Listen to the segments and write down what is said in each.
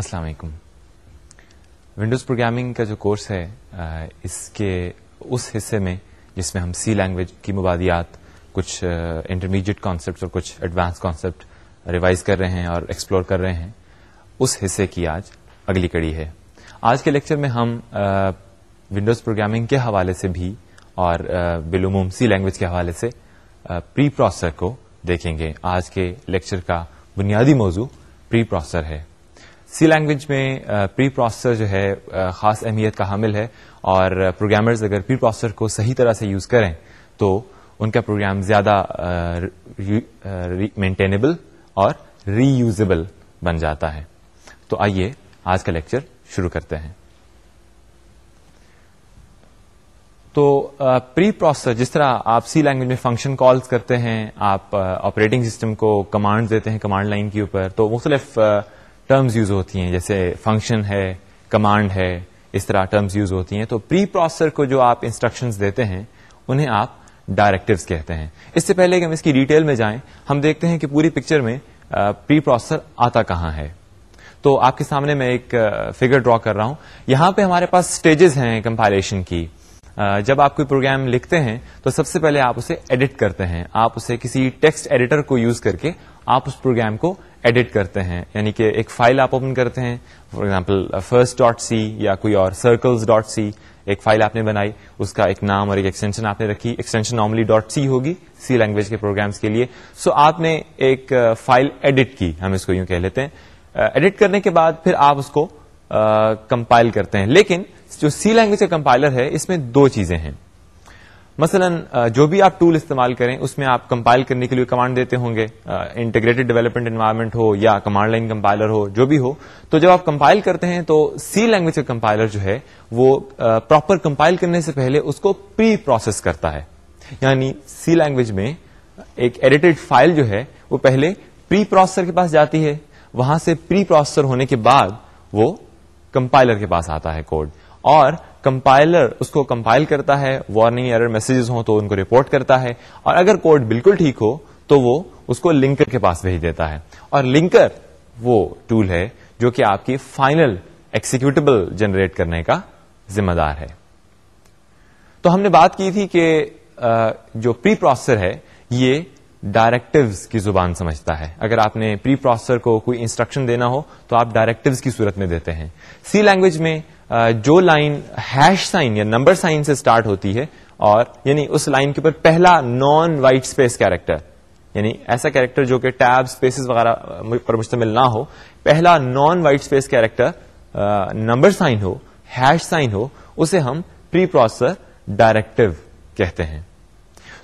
السلام علیکم۔ Windows programming کا جو کورس ہے اس کے اس حصے میں جس میں ہم سی لینگویج کی مبادیات، کچھ انٹرمیڈیٹ کانسیپٹ اور کچھ ایڈوانس کانسیپٹ ریوائز کر رہے ہیں اور ایکسپلور کر رہے ہیں، اس حصے کی آج اگلی کڑی ہے۔ آج کے لیکچر میں ہم ونڈوز پروگرامنگ کے حوالے سے بھی اور بالعموم سی لینگویج کے حوالے سے پری پروسیسر کو دیکھیں گے۔ آج کے لیکچر کا بنیادی موضوع پری پروسیسر ہے۔ سی لینگویج میں پری پروسیسر جو ہے خاص اہمیت کا حامل ہے اور پروگرامرز اگر پری پروسیسر کو صحیح طرح سے یوز کریں تو ان کا پروگرام زیادہ مینٹینیبل اور ری یوزیبل بن جاتا ہے۔ تو آئیے آج کا لیکچر شروع کرتے ہیں۔ تو پری پروسیسر جس طرح آپ سی لینگویج میں فنکشن کالز کرتے ہیں، آپ آپریٹنگ سسٹم کو کمانڈ دیتے ہیں کمانڈ لائن کے اوپر، تو مختلف ٹرمز یوز ہوتی ہیں، جیسے فنکشن ہے کمانڈ ہے، اس طرح ٹرمز یوز ہوتی ہیں، تو پری پروسیسر کو جو آپ انسٹرکشنز دیتے ہیں، انہیں آپ ڈائریکٹوز کہتے ہیں۔ اس سے پہلے کہ ہم اس کی ڈیٹیل میں جائیں، ہم دیکھتے ہیں کہ پوری پکچر میں پری پروسیسر آتا کہاں ہے۔ تو آپ کے سامنے میں ایک فگر ڈرا کر رہا ہوں۔ یہاں پہ ہمارے پاس اسٹیجز ہیں کمپائلیشن کی۔ جب آپ کوئی پروگرام لکھتے ہیں، تو سب سے پہلے آپ اسے ایڈٹ کرتے ہیں۔ آپ اسے کسی ٹیکسٹ ایڈیٹر کو یوز کر کے آپ اس پروگرام کو ایڈٹ کرتے ہیں. یعنی کہ ایک فائل آپ اوپن کرتے ہیں. For example first dot C یا کوئی اور سرکلز ڈاٹ سی ایک فائل آپ نے بنائی. اس کا ایک نام اور ایک ایکسٹینشن آپ نے رکھی. ایکسٹینشن نارملی ڈاٹ سی ہوگی. سی لینگویج کے پروگرامس کے لیے. سو so آپ نے ایک uh, فائل ایڈٹ کی. ہم اس کو یوں کہہ لیتے ہیں. Uh, ایڈٹ کرنے کے بعد پھر آپ اس کو uh, کمپائل کرتے ہیں. لیکن جو سی لینگویج کا کمپائلر ہے، اس میں دو چیزیں ہیں. مثلا جو بھی آپ ٹول استعمال کریں، اس میں آپ کمپائل کرنے کے لیے کمانڈ دیتے ہوں گے انٹیگریٹڈ ڈیولپمنٹ انوائرمنٹ ہو یا کمانڈ لائن کمپائلر ہو، جو بھی ہو۔ تو جب آپ کمپائل کرتے ہیں، تو سی لینگویج کا کمپائلر جو ہے، وہ پراپر کمپائل کرنے سے پہلے اس کو پری پروسیس کرتا ہے۔ یعنی سی لینگویج میں ایک ایڈیٹڈ فائل جو ہے، وہ پہلے پری پروسیسر کے پاس جاتی ہے۔ وہاں سے پری پروسیسر ہونے کے بعد وہ کمپائلر کے پاس آتا ہے کوڈ اور کمپائلر اس کو کمپائل کرتا ہے وارننگ ایرر میسجز ہوں تو ان کو رپورٹ کرتا ہے، اور اگر کوڈ بالکل ٹھیک ہو تو وہ اس کو لنکر کے پاس بھیج دیتا ہے۔ اور لنکر وہ ٹول ہے جو کہ آپ کی فائنل ایکسیکیوٹیبل جنریٹ کرنے کا ذمہ دار ہے۔ تو ہم نے بات کی تھی کہ جو پری پروسیسر ہے، یہ ڈائریکٹوز کی زبان سمجھتا ہے۔ اگر آپ نے پری پروسیسر کو کوئی انسٹرکشن دینا ہو تو آپ ڈائریکٹوز کی صورت میں دیتے ہیں۔ سی لینگویج میں جو لائن ہیش سائن یا نمبر سائن سے اسٹارٹ ہوتی ہے اور یعنی اس لائن کے اوپر پہلا نان وائٹ اسپیس کیریکٹر یعنی ایسا کیریکٹر جو کہ ٹیب اسپیسیز وغیرہ پر مشتمل نہ ہو، پہلا non white space character number sign ہو، ہیش سائن ہو، اسے ہم پری پروسیسر ڈائریکٹو کہتے ہیں۔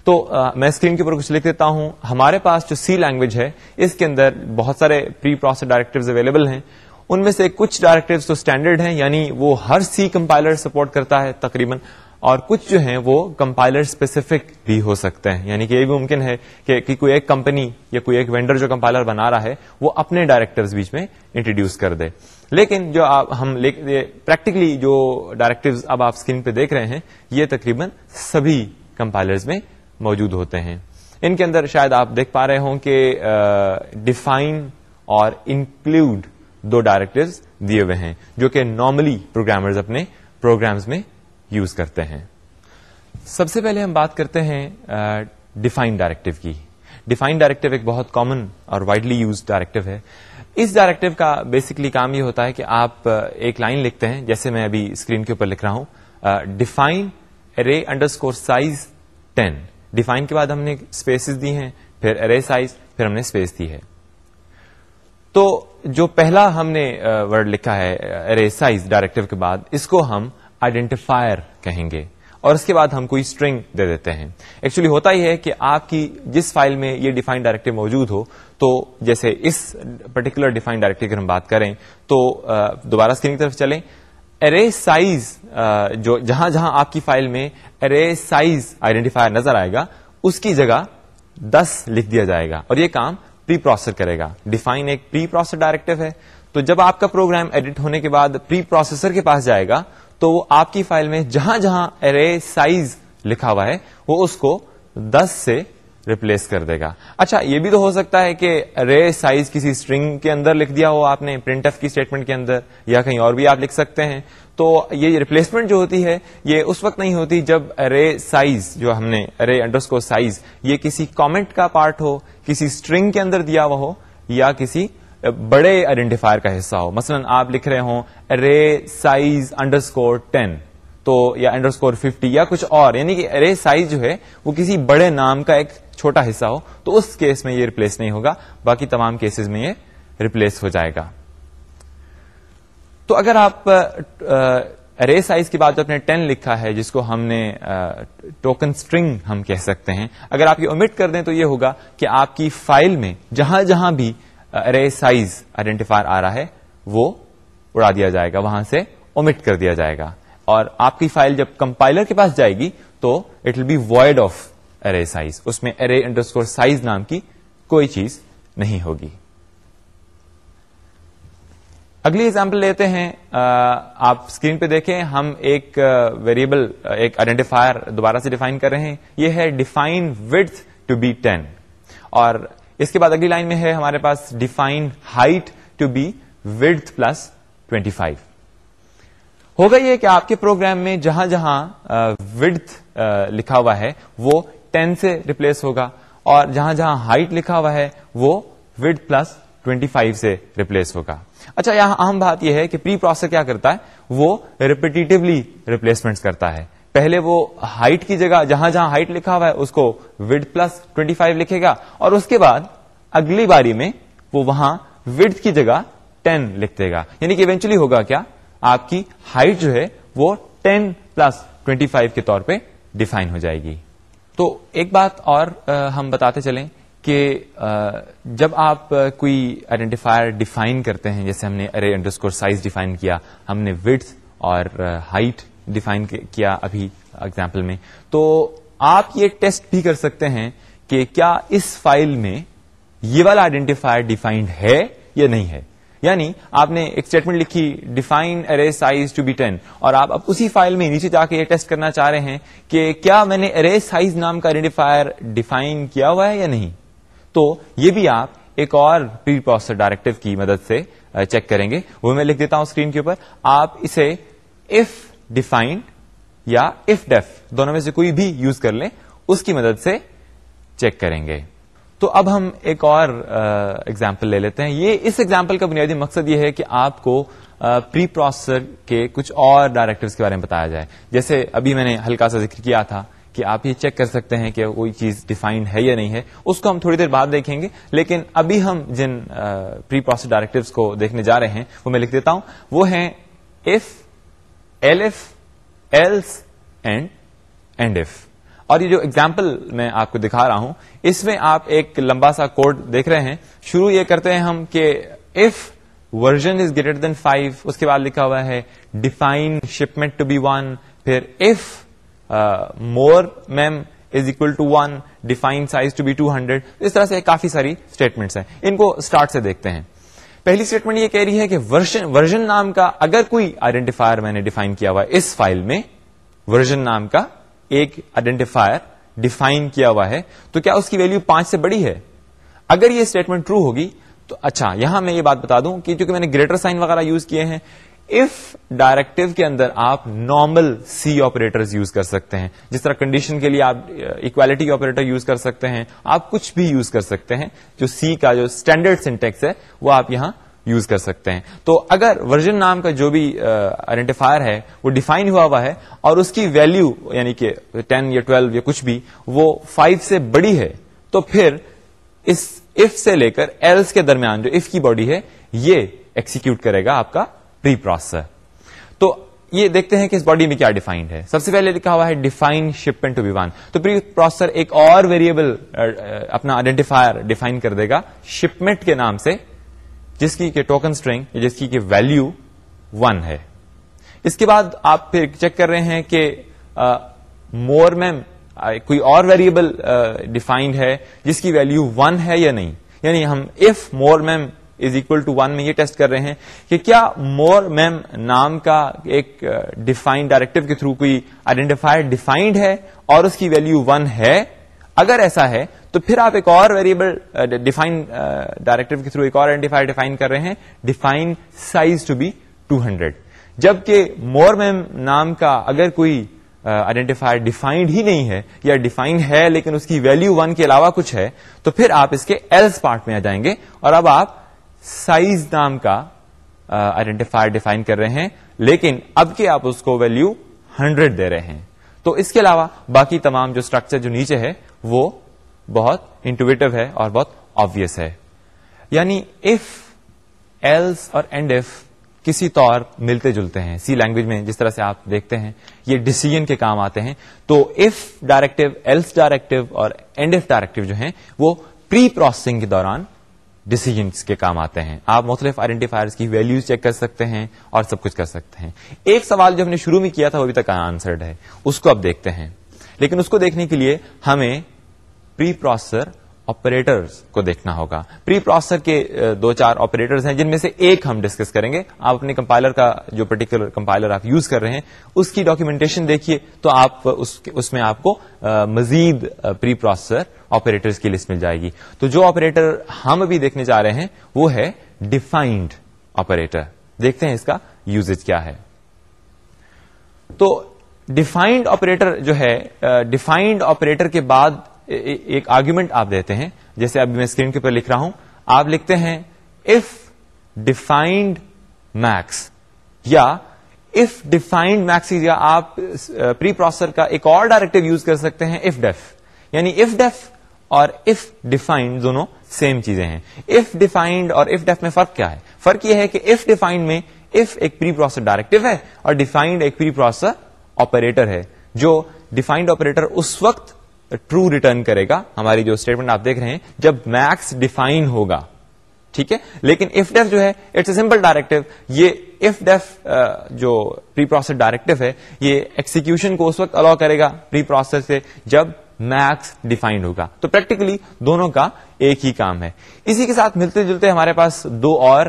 تو میں اسکرین کے اوپر کچھ لکھ دیتا ہوں۔ ہمارے پاس جو سی لینگویج ہے، اس کے اندر بہت سارے پری پروسیس ڈائریکٹو اویلیبل ہیں۔ ان میں سے کچھ ڈائریکٹو تو اسٹینڈرڈ ہیں یعنی وہ ہر سی کمپائلر سپورٹ کرتا ہے تقریباً، اور کچھ جو ہیں وہ کمپائلر اسپیسیفک بھی ہو سکتے ہیں۔ یعنی کہ یہ بھی ممکن ہے کہ کوئی ایک کمپنی یا کوئی ایک وینڈر جو کمپائلر بنا رہا ہے، وہ اپنے ڈائریکٹرز بیچ میں انٹروڈیوس کر دے۔ لیکن جو آپ ہم پریکٹیکلی جو ڈائریکٹوز اب آپ اسکرین پہ دیکھ رہے ہیں، یہ تقریباً سبھی کمپائلرز میں موجود ہوتے ہیں۔ ان کے اندر شاید آپ دیکھ پا رہے ہوں کہ ڈیفائن اور انکلوڈ دو ڈائریکٹرز دیے ہوئے ہیں جو کہ نارملی پروگرامرز اپنے پروگرامز میں یوز کرتے ہیں۔ سب سے پہلے ہم بات کرتے ہیں ڈیفائن ڈائریکٹو کی۔ ڈیفائن ڈائریکٹو ایک بہت کامن اور وائڈلی یوز ڈائریکٹو ہے۔ اس ڈائریکٹو کا بیسکلی کام یہ ہوتا ہے کہ آپ ایک لائن لکھتے ہیں، جیسے میں ابھی اسکرین کے اوپر لکھ رہا ہوں۔ Define array underscore size ten define کے بعد ہم نے اسپیسیز دی ہیں، پھر ارے سائز پھر ہم نے اسپیس دی ہے۔ تو جو پہلا ہم نے ورڈ لکھا ہے ارے سائز ڈائریکٹو کے بعد، اس کو ہم آئیڈینٹیفائر کہیں گے۔ اور اس کے بعد ہم کوئی اسٹرنگ دے دیتے ہیں۔ ایکچولی ہوتا ہی ہے کہ آپ کی جس فائل میں یہ ڈیفائن ڈائریکٹو موجود ہو، تو جیسے اس پرٹیکولر ڈیفائن ڈائریکٹو کی ہم بات کریں، تو دوبارہ اسکرین کی طرف چلیں۔ ارے سائز جو جہاں جہاں آپ کی فائل میں ارے سائز آئیڈینٹیفائر نظر آئے گا، اس کی جگہ دس لکھ دیا جائے گا۔ اور یہ کام پری پروسیسر کرے گا۔ ڈیفائن ایک پری پروسیسر ڈائریکٹو ہے۔ تو جب آپ کا پروگرام ایڈٹ ہونے کے بعد پری پروسیسر کے پاس جائے گا، تو وہ آپ کی فائل میں جہاں جہاں ارے سائز لکھا ہوا ہے، وہ اس کو دس سے ریپلیس کر دے گا۔ اچھا یہ بھی تو ہو سکتا ہے کہ رے سائز کسی اسٹرنگ کے اندر لکھ دیا ہو آپ نے پرنٹ ایف کی اسٹیٹمنٹ کے اندر، یا کہیں اور بھی آپ لکھ سکتے ہیں۔ تو یہ ریپلیسمنٹ جو ہوتی ہے، یہ اس وقت نہیں ہوتی جب رے سائز جو ہم نے رے انڈرسکو سائز یہ کسی کامنٹ کا پارٹ ہو، کسی اسٹرنگ کے اندر دیا ہوا ہو، یا کسی بڑے آئیڈینٹیفائر کا حصہ ہو۔ مثلا آپ لکھ رہے ہوں رے سائز انڈر اسکور ٹین تو یا انڈر اسکور ففٹی یا کچھ اور یعنی کہ رے سائز جو ہے وہ کسی بڑے نام کا ایک چھوٹا حصہ ہو، تو اس کیس میں یہ ریپلیس نہیں ہوگا، باقی تمام کیسز میں یہ ریپلیس ہو جائے گا۔ تو اگر آپ رے سائز کی بات جو اپنے ٹین لکھا ہے، جس کو ہم نے ٹوکن اسٹرنگ ہم کہہ سکتے ہیں، اگر آپ یہ امٹ کر دیں تو یہ ہوگا کہ آپ کی فائل میں جہاں جہاں بھی رے سائز آئیڈینٹیفائر آ رہا ہے، وہ اڑا دیا جائے گا، وہاں سے اومٹ کر دیا جائے گا۔ اور آپ کی فائل جب کمپائلر کے پاس جائے گی تو it will be wide of array size اس میں ارے انڈرسکور سائز نام کی کوئی چیز نہیں ہوگی۔ اگلی ایگزامپل لیتے ہیں آپ اسکرین پہ دیکھیں، ہم ایک ویریبل ایک آئیڈینٹیفائر دوبارہ سے ڈیفائن کر رہے ہیں۔ یہ ہے define width to be ten اور اس کے بعد اگلی لائن میں ہے ہمارے پاس define height to be width plus twenty five ہوگا یہ کہ آپ کے پروگرام میں جہاں جہاں وڈ لکھا ہوا ہے، وہ ٹین سے ریپلیس ہوگا اور جہاں جہاں ہائٹ لکھا ہوا ہے، وہ وڈ پلس ٹوینٹی فائیو سے ریپلیس ہوگا۔ اچھا یہاں اہم بات یہ ہے کہ پری پروسیسر کیا کرتا ہے؟ وہ ریپیٹیولی ریپلیسمنٹ کرتا ہے۔ پہلے وہ ہائٹ کی جگہ، جہاں جہاں ہائٹ لکھا ہوا ہے، اس کو وڈ پلس ٹوینٹی فائیو لکھے گا اور اس کے بعد اگلی باری میں وہ وہاں وڈ کی جگہ ٹین لکھ دے گا۔ یعنی کہ ایونچولی ہوگا کیا؟ آپ کی ہائٹ جو ہے وہ ٹین پلس ٹوینٹی فائیو کے طور پہ ڈیفائن ہو جائے گی۔ تو ایک بات اور ہم بتاتے چلیں کہ جب آپ کوئی آئیڈینٹیفائر ڈیفائن کرتے ہیں، جیسے ہم نے ارے انڈرسکور سائز ڈیفائن کیا، ہم نے وڈ اور ہائٹ ڈیفائن کیا ابھی اگزامپل میں، تو آپ یہ ٹیسٹ بھی کر سکتے ہیں کہ کیا اس فائل میں یہ والا آئیڈینٹیفائر ڈیفائنڈ ہے یا نہیں ہے۔ یعنی آپ نے ایک اسٹیٹمنٹ لکھی define array size to be ten اور آپ اب اسی فائل میں نیچے جا کے یہ ٹیسٹ کرنا چاہ رہے ہیں کہ کیا میں نے ارے سائز نام کا آئیڈینٹیفائر ڈیفائن کیا ہوا ہے یا نہیں؟ تو یہ بھی آپ ایک اور پری پروسیسر ڈائریکٹو کی مدد سے چیک کریں گے۔ وہ میں لکھ دیتا ہوں اسکرین کے اوپر۔ آپ اسے اف ڈیفائنڈ یا اف ڈیف دونوں میں سے کوئی بھی یوز کر لیں، اس کی مدد سے چیک کریں گے۔ تو اب ہم ایک اور ایگزامپل لے لیتے ہیں۔ یہ اس ایگزامپل کا بنیادی مقصد یہ ہے کہ آپ کو پری پروسیسر کے کچھ اور ڈائریکٹر کے بارے میں بتایا جائے۔ جیسے ابھی میں نے ہلکا سا ذکر کیا تھا کہ آپ یہ چیک کر سکتے ہیں کہ کوئی چیز ڈیفائنڈ ہے یا نہیں ہے۔ اس کو ہم تھوڑی دیر بعد دیکھیں گے۔ لیکن ابھی ہم جن پری پروسیس ڈائریکٹو کو دیکھنے جا رہے ہیں، وہ میں لکھ دیتا ہوں۔ وہ ہیں if elif else and end if اور یہ جو اگزامپل میں آپ کو دکھا رہا ہوں، اس میں آپ ایک لمبا سا کوڈ دیکھ رہے ہیں۔ شروع یہ کرتے ہیں ہم کہ if version is greater than five اس کے بعد لکھا ہوا ہے define shipment to be one پھر if more mem is equal to one define size to be two hundred اس طرح سے کافی ساری اسٹیٹمنٹس ہیں۔ ان کو اسٹارٹ سے دیکھتے ہیں۔ پہلی اسٹیٹمنٹ یہ کہہ رہی ہے کہ ورژن نام کا اگر کوئی آئیڈینٹیفائر میں نے ڈیفائن کیا ہوا اس فائل میں ورژن نام کا ایک آئیڈینٹیفائر ڈیفائن کیا ہوا ہے، تو کیا اس کی ویلو پانچ سے بڑی ہے؟ اگر یہ اسٹیٹمنٹ ٹرو ہوگی، تو اچھا یہاں میں یہ بات بتا دوں کہ چونکہ میں نے گریٹر سائن وغیرہ یوز کیے ہیں اف ڈائریکٹو کے اندر آپ نارمل سی آپریٹر یوز کر سکتے ہیں، جس طرح کنڈیشن کے لیے آپ اکوالٹی آپریٹر یوز کر سکتے ہیں، آپ کچھ بھی یوز کر سکتے ہیں، جو سی کا جو اسٹینڈرڈ سینٹیکس ہے، وہ آپ یہاں یوز کر سکتے ہیں۔ تو اگر ورژن نام کا جو بھی آئیڈینٹیفائر ہے، وہ ڈیفائن ہوا ہوا ہے، اور اس کی ویلو یعنی کہ ٹین یا ٹویلو یا کچھ بھی، وہ فائیو سے بڑی ہے، تو پھر اس اف سے لے کر ایلس کے درمیان جو اف کی باڈی ہے، یہ ایکسیکیوٹ کرے گا آپ کا پری پروسیسر تو یہ دیکھتے ہیں کہ اس باڈی میں کیا ڈیفائنڈ ہے۔ سب سے پہلے لکھا ہوا ہے define shipment to be one تو پری پروسیسر ایک اور ویریبل اپنا آئیڈینٹیفائر ڈیفائن کر دے گا شپمنٹ کے نام سے جس کی کہ ٹوکن اسٹرنگ جس کی کہ ویلو ون ہے۔ اس کے بعد آپ پھر چیک کر رہے ہیں کہ مور میم کوئی اور ویریبل ڈیفائنڈ ہے جس کی ویلو ون ہے یا نہیں۔ یعنی ہم if more mem is equal to one میں یہ ٹیسٹ کر رہے ہیں کہ کیا مور میم نام کا ایک ڈیفائنڈ ڈائریکٹو کے تھرو کوئی آئیڈینٹیفائر ڈیفائنڈ ہے اور اس کی ویلو ون ہے؟ اگر ایسا ہے، تو پھر آپ ایک اور ویریبل ڈیفائن ڈائریکٹو کے تھرو ایک اور آئیڈینٹیفائر ڈیفائن کر رہے ہیں۔ Define size to be two hundred جبکہ مور میم نام کا اگر کوئی آئیڈینٹیفائر ڈیفائنڈ ہی نہیں ہے، یا ڈیفائنڈ ہے لیکن اس کی ویلو ون کے علاوہ کچھ ہے، تو پھر آپ اس کے ایلس پارٹ میں آ جائیں گے۔ اور اب آپ سائز نام کا آئیڈینٹیفائر ڈیفائن کر رہے ہیں، لیکن اب کے آپ اس کو ویلو ہنڈریڈ دے رہے ہیں۔ تو اس کے علاوہ باقی تمام جو اسٹرکچر جو نیچے ہے، وہ بہت انٹویٹو ہے اور بہت آبیس ہے۔ یعنی اف ایلس اور اینڈ ایف کسی طور ملتے جلتے ہیں۔ سی لینگویج میں جس طرح سے آپ دیکھتے ہیں، یہ ڈسیزن کے کام آتے ہیں۔ تو اف ڈائریکٹو ایلس ڈائریکٹو اور اینڈ ایف ڈائریکٹو جو ہیں، وہ پری پروسیسنگ کے دوران ڈسیزنس کے کام آتے ہیں۔ آپ مختلف آئیڈینٹیفائرس کی ویلوز چیک کر سکتے ہیں اور سب کچھ کر سکتے ہیں۔ ایک سوال جو ہم نے شروع میں کیا تھا وہ ابھی تک آنسرڈ ہے۔ اس کو اب دیکھتے ہیں۔ لیکن اس کو دیکھنے کے لیے ہمیں پری پروسیسر آپریٹر کو دیکھنا ہوگا۔ پری پروسیسر کے دو چار آپریٹر ہیں، جن میں سے ایک ہم ڈسکس کریں گے۔ آپ اپنے کمپائلر کا جو پرٹیکولر کمپائلر آپ یوز کر رہے ہیں، اس کی ڈاکیومنٹیشن دیکھیے تو آپ اس میں آپ کو مزید پری پروسیسر آپریٹر کی لسٹ مل جائے گی۔ تو جو آپریٹر ہم ابھی دیکھنے جا رہے ہیں، وہ ہے ڈیفائنڈ آپریٹر دیکھتے ہیں اس کا یوزج کیا ہے۔ تو ڈیفائنڈ آپریٹر جو ہے ڈیفائنڈ آپریٹر کے بعد ایک آرگیومنٹ آپ دیتے ہیں۔ جیسے ابھی میں اسکرین کے اوپر لکھ رہا ہوں۔ آپ لکھتے ہیں اف ڈیفائنڈ میکس یا اف ڈیفائنڈ میکس یا آپ پری پروسیسر کا ایک اور ڈائریکٹو یوز کر سکتے ہیں اف ڈیف یعنی اف ڈیف اور اف ڈیفائنڈ دونوں سیم چیزیں ہیں۔ اف ڈیفائنڈ اور اف ڈیف میں فرق کیا ہے؟ فرق یہ ہے کہ اف ڈیفائنڈ میں اف ایک پری پروسیسر ڈائریکٹو ہے اور ڈیفائنڈ ایک پری پروسیسر آپریٹر ہے۔ جو ڈیفائنڈ آپریٹر اس وقت ٹرو ریٹرن کرے گا، ہماری جو اسٹیٹمنٹ آپ دیکھ رہے ہیں، جب میکس ڈیفائن ہوگا، ٹھیک ہے؟ لیکن اف ڈیف جو ہے اٹس اے سمپل ڈائریکٹو یہ اف ڈیف جو پری پروسیس ڈائریکٹو ہے، یہ ایکسیکیوشن کو اس وقت الاؤ کرے گا پری پروسیس سے، جب میکس ڈیفائنڈ ہوگا۔ تو پریکٹیکلی دونوں کا ایک ہی کام ہے۔ اسی کے ساتھ ملتے جلتے ہمارے پاس دو اور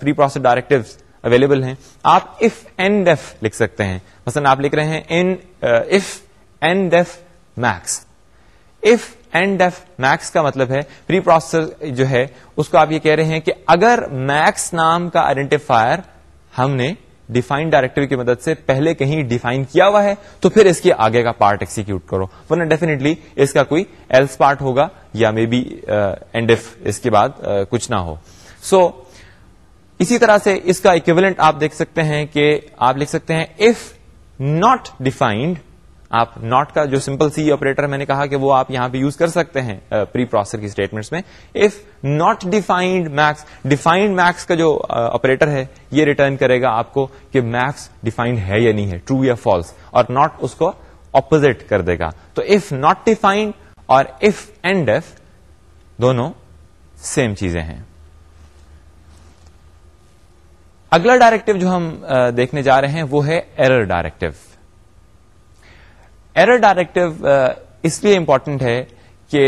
پری پروسیس ڈائریکٹو اویلیبل ہیں۔ آپ اف این ڈیف لکھ سکتے ہیں۔ مثلا آپ لکھ رہے ہیں ان if N def max if end if max کا مطلب ہے پری پروسیسر جو ہے اس کو آپ یہ کہہ رہے ہیں کہ اگر میکس نام کا آئیڈینٹیفائر ہم نے ڈیفائن ڈائریکٹو کی مدد سے پہلے کہیں ڈیفائن کیا ہوا ہے تو پھر اس کے آگے کا پارٹ ایکسیکیوٹ کرو۔ ورنہ ڈیفینیٹلی اس کا کوئی ایلس پارٹ ہوگا یا مے بی اینڈ ایف اس کے بعد uh, کچھ نہ ہو۔ سو so, اسی طرح سے اس کا اکویلنٹ آپ دیکھ سکتے ہیں کہ آپ لکھ سکتے ہیں اف ناٹ ڈیفائنڈ آپ ناٹ کا جو سمپل سی آپریٹر میں نے کہا کہ وہ آپ یہاں پہ یوز کر سکتے ہیں uh, پری پروسیسر کی اسٹیٹمنٹس میں. If not defined max defined max کا جو uh, آپریٹر ہے، یہ ریٹرن کرے گا آپ کو کہ میکس ڈیفائنڈ ہے یا نہیں ہے ٹرو یا فالس اور ناٹ اس کو اپوزٹ کر دے گا. تو اف ناٹ ڈیفائنڈ اور اف اینڈ ایف دونوں سیم چیزیں ہیں. اگلا ڈائریکٹو جو ہم uh, دیکھنے جا رہے ہیں وہ ہے error directive error directive uh, اس لیے امپورٹنٹ ہے کہ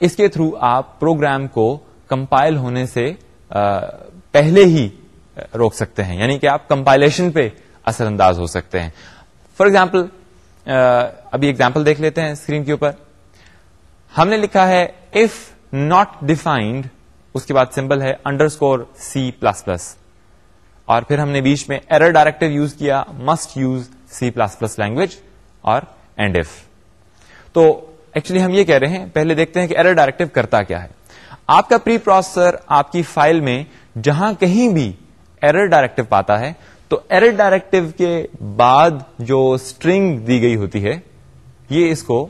اس کے تھرو آپ پروگرام کو کمپائل ہونے سے uh, پہلے ہی uh, روک سکتے ہیں. یعنی کہ آپ کمپائلیشن پہ اثر انداز ہو سکتے ہیں. فار ایگزامپل ابھی ایگزامپل دیکھ لیتے ہیں اسکرین کے اوپر. ہم نے لکھا ہے اف ناٹ ڈیفائنڈ اس کے بعد سمبل ہے underscore C plus plus اور پھر ہم نے بیچ میں ایرر ڈائریکٹو یوز کیا must use C plus plus language اور اینڈ ایف تو ایکچولی ہم یہ کہہ رہے ہیں، پہلے دیکھتے ہیں کہ ایرر ڈائریکٹو کرتا کیا ہے۔ آپ کا پری پروسیسر آپ کی فائل میں جہاں کہیں بھی ایرر ڈائریکٹو پاتا ہے، تو ایرر ڈائریکٹو کے بعد جو اسٹرنگ دی گئی ہوتی ہے، یہ اس کو